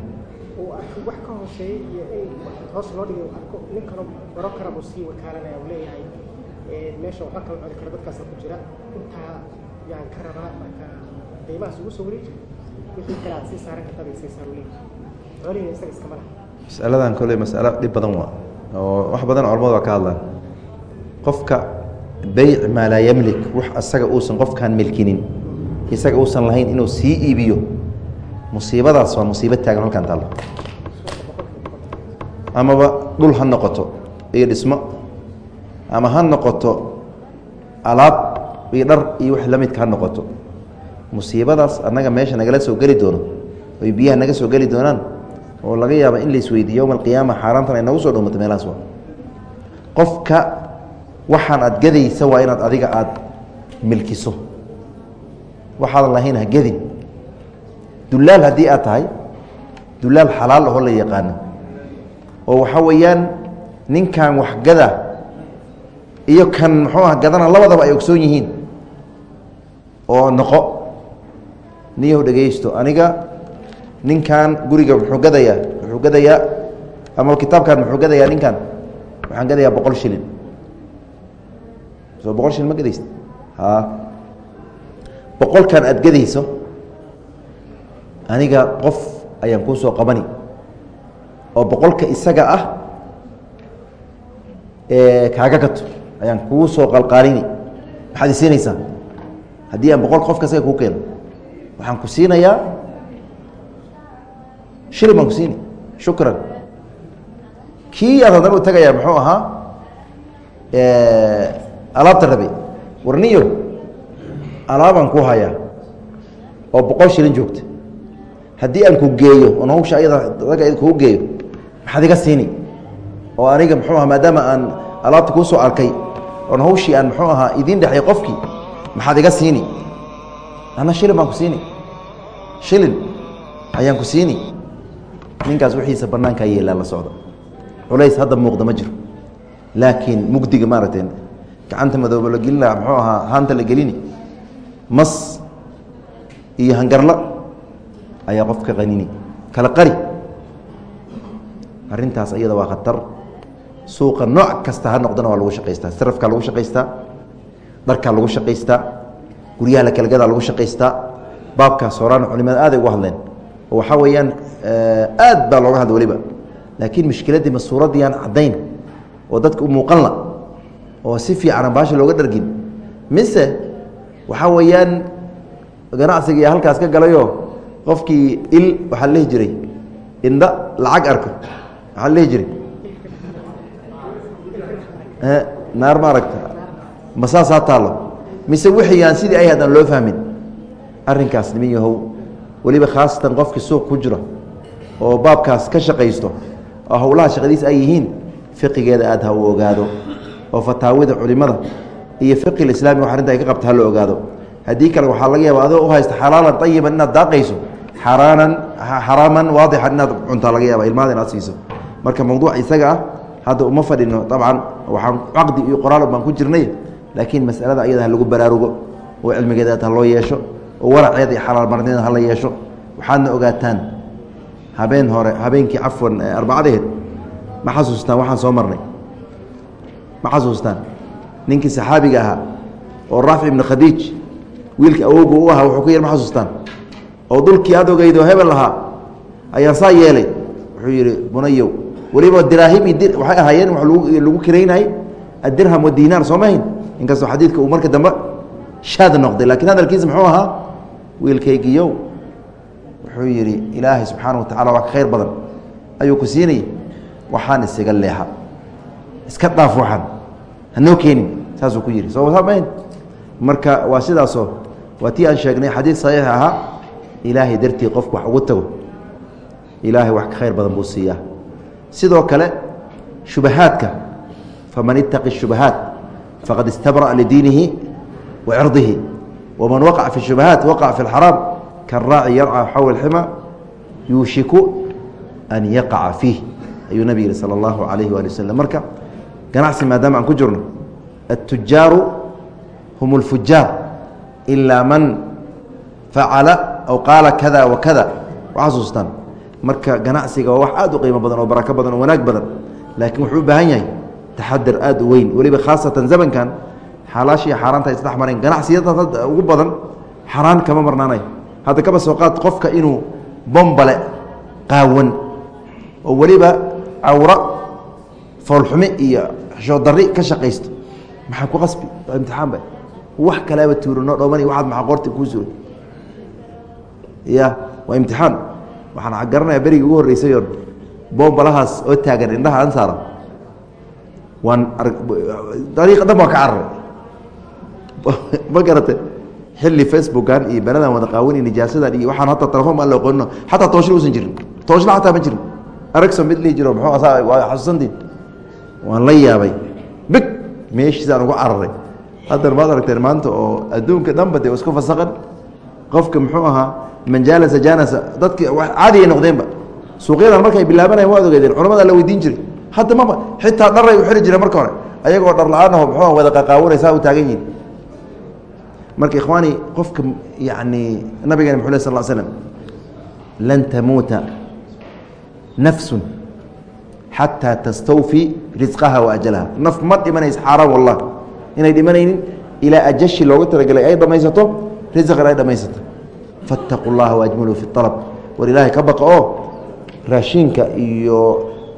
laha masaladan kolley masalo dhib badan waa oo wax badan culamadu waa ka hadlaan qofka beyc maa laa yamlik wax asaga uusan qofkaan milkinin isaga uusan lahayn inuu sii iibiyo. Musiibadaas waa musiibo taagan halkan taalla amaba dhul ha noqoto iyo dhismo ama ha noqoto alaab iyo dhar iyo wax la midka ha noqoto. Musiibadaas annaga meesha nagala soo geli doono oy biyaha naga soo geli doonaan oo laga yaaba in laisweydiiyo yowma alqiyaama xaaraantan ay nagu soo dhumato meelahaas waa. Qofka waxaan aad gadaysa waa inaad adiga aada milkiso. Waxaadan lahayn ha gedin. Dulaal haddii aad tahay dulaal xalaal ahoo la yaqaano. Oo waxaa weeyaan ninkan wax gada iyo kan muxuu ah gadana labadaba ay ogsoon yihiin. Oo noqo. Niyahu dhegaysto aniga ninkan guriga muxuu gadayaa muxuu gadayaa ama kitaabkan muxuu gadayaa ninkan waxaan gadayaa boqol shilin soo boqol shilin ma gadaysa boqolkan aada gadayso aniga qof ayaan kuu soo qabani. Oo boqolka isaga ah kaaga gato ayaan kuu soo qalqaalini. Maxaad isiinaysaa haddii aan boqol qofka isaga kuu keeno waxaan ku siinayaa shilin baan ku siini. Shukran. Kii aad haddana u tagayaa muxuu ahaa alaabta rabe warniyo alaabaan ku hayaa oo boqol shilin joogta. Haddii aan ku geeyo oon hawsha ayada ragga kuu geeyo maxaad iga siini? Oo aniga muxuu aha maadaama aan alaabta kuu soo arkay oon hawshii aan muxuu ahaa idiin dhexay qofkii maxaad iga siini? Anna shilin baan ku siini. Shilin ayaan ku siini. Ninkaas wixiisa bannaankaa yeelaa la socda. Culays hadda muuqda ma jiro. Laakiin mugdiga maaragtay gacanta madooba la gelin lahaa muxuu ahaa haanta la gelini mas iyo hangarla ayaa qofka qanini kala qari arrintaas iyada waa khatar. Suuqa nooc kasta ha noqdana waa lagu shaqaystaa. Sarafkaa lagu shaqaystaa dharkaa lagu shaqaystaa guryaha la kalagadaa lagu shaqaystaa. Baabkaas horaan culimada aaday uga hadleen. Oo waxaa weeyaan aad baa looga hadla weliba laakiin mushkiladdii masuuraddii aan caddayn oo dadka u muuqanla oo si fiican baasha looga dhargin mise waxaa weeyaan ganacsiga halkaas ka galayoo qofkii il waxaa la dhihi jiray indha lacag arko waxaa la dhihi jiray. Naar ma aragta ma saasaa taallo? Mise wixii sidii ay haddaan loo fahmin? Arrinkaas niman yahow weliba khaasatan qofkii suuq ku jira oo baabkaas ka shaqaysto oo howlaha shaqadiis ay yihiin fiqigeeda aad ha u ogaado oo fataawida culimada iyo fiqi islaami wax arrinta ay ka qabta ha la ogaado. Haddii kale waxaa laga yaaba adoo u haysta xalaalan ayiban inaad daaqayso xaraanan xaraaman waadixan inaad cuntaa laga yaaba ilmaada inaad siiso. Marka mawduuc isaga ah hadda uma fadhino. Dabcan waxaan caqdi iyo qoraal baan ku jirnay laakiin masalada ayada ha lagu baraarugo oo cilmigeeda aad ha loo yeesho oo waraceeda iyo xalaal marneeda hala yeesho. Waxaadna ogaataan habeen hore habeenkii cafwan arbacadaheed ma xasuustaan waxaan soo marnay ma xasuustaan. Ninkii saxaabiga ahaa oo raafic ibnu khadiij wiilka awowga u ahaa wuxuu ku yar ma xasuustaan. Oo dulkii oo hebel lahaa ayaa saa yeelay. Wuxuu yidhi bunayow weliba diraahim iyo waxay ahaayeen wa lagu kiraynayay addirham wadiinaar soo mahayn inkastoo xadiidka uu marka dambe shaad noqday. Lakiin hadalkiisa muxuu ahaa wiilkaygiiyow wuxuu yidhi ilaahay subxaana wa tacala waa ka khayr badan. Ayuu ku siinayay. Waxaan isaga leexa iska dhaaf waxaan hanoo keenin saasuu ku yidhi soo mahayn marka waa sidaasoo waa tii aan sheegnay xadiid saxiix ahaa ilaahay dartii qofku wax ugu tago ilaahay wax ka khayr badan buu siiyaa sidoo kale shubahaadka faman itaqi shubahaat faqad istabra'a lidiinihi wa cirdihi waman waqaca fi shubahaat waqaca fi اlxaraam karaaci yarca xawl اlxima yuushiku an yaqaca fiih ayuu nabig yihi salى اllahu alayhi waali waslm marka ganacsi maadaama aan ku jirno atujaaru hum اlfujaar ilaa man facala aw qaala kada wa kada. Marka ganacsiga waa wax aad u qiimo badan oo barako badan oo wanaag badan laakiin wuxuu u baahan yahay taxadar aad u weyn. Weliba khaasatan zamankan xalaashiiyo xaaraanta ay isdhex mareen ganacsiyadaas hadda ugu badan xaraan kama marnaanayo hadda kaba soo qaad qofka inuu bombale qaawan oo weliba cawro foolxumi iyo xishoodari ka shaqaysto maxaa ku qasbi? Waa imtixaan ba wax kaleaba tuurano dhooman waxaad maxaa qoorta kuu suray ya waa imtixaan. Waxaan garanayaa berigii ugu horreysay oon bombalahaas oo taagan indhaha an saaran. Waan dariiqa dhan baan ka cararay ma garate? Xilli facebookan iyo beladan wada qaawani nijaasadan iyo waxaan hataa telefon aan la oqonino xataa tooshna usan jirin. Tooshna xataa ma jirin. Aragso mid lii jiro muxuu xasuusantiin waan la yaabay. Big! Meeshiisaan ugu cararay haddana maad aragteen maanta oo adduunka dhanba dee isku fasaqan. Qofka muxuu ahaa? Manjalasa janasa dadki caadi noqdeenba. Suuqyadan markay bilaabanayan waad ogeedeen culamada la weydiin hadda maba xitaa dharay u xiri jira marka hore. Ayagoo dhar la'aan aho muxuu wada qaqaawanaysaa u taagan yihiin marka ikhwaani qofka yani nabigeena muxuu leh sal slam lan tamuuta nafsun xataa tastawfii risqaha wa ajalaha naf ma dhimanaysa xaaraan wallah inay dhimanaynin ilaa ajashi loogu talagelay ay dhammaysato risqan ay dhammaysato faاtaquu اllaha waajmaluu fi اalab war ilaahay ka baqa oo raashinka iyo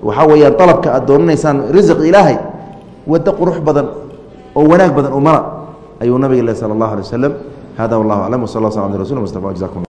waxaa weeyaan alabka aad doonanaysaan risq ilaahay waddo qurux badan oo wanaag badan umana ayuu nabig le salى اllah alيه waslm hada wallah aclam wsal ll sl ala rasul mustafى jazakum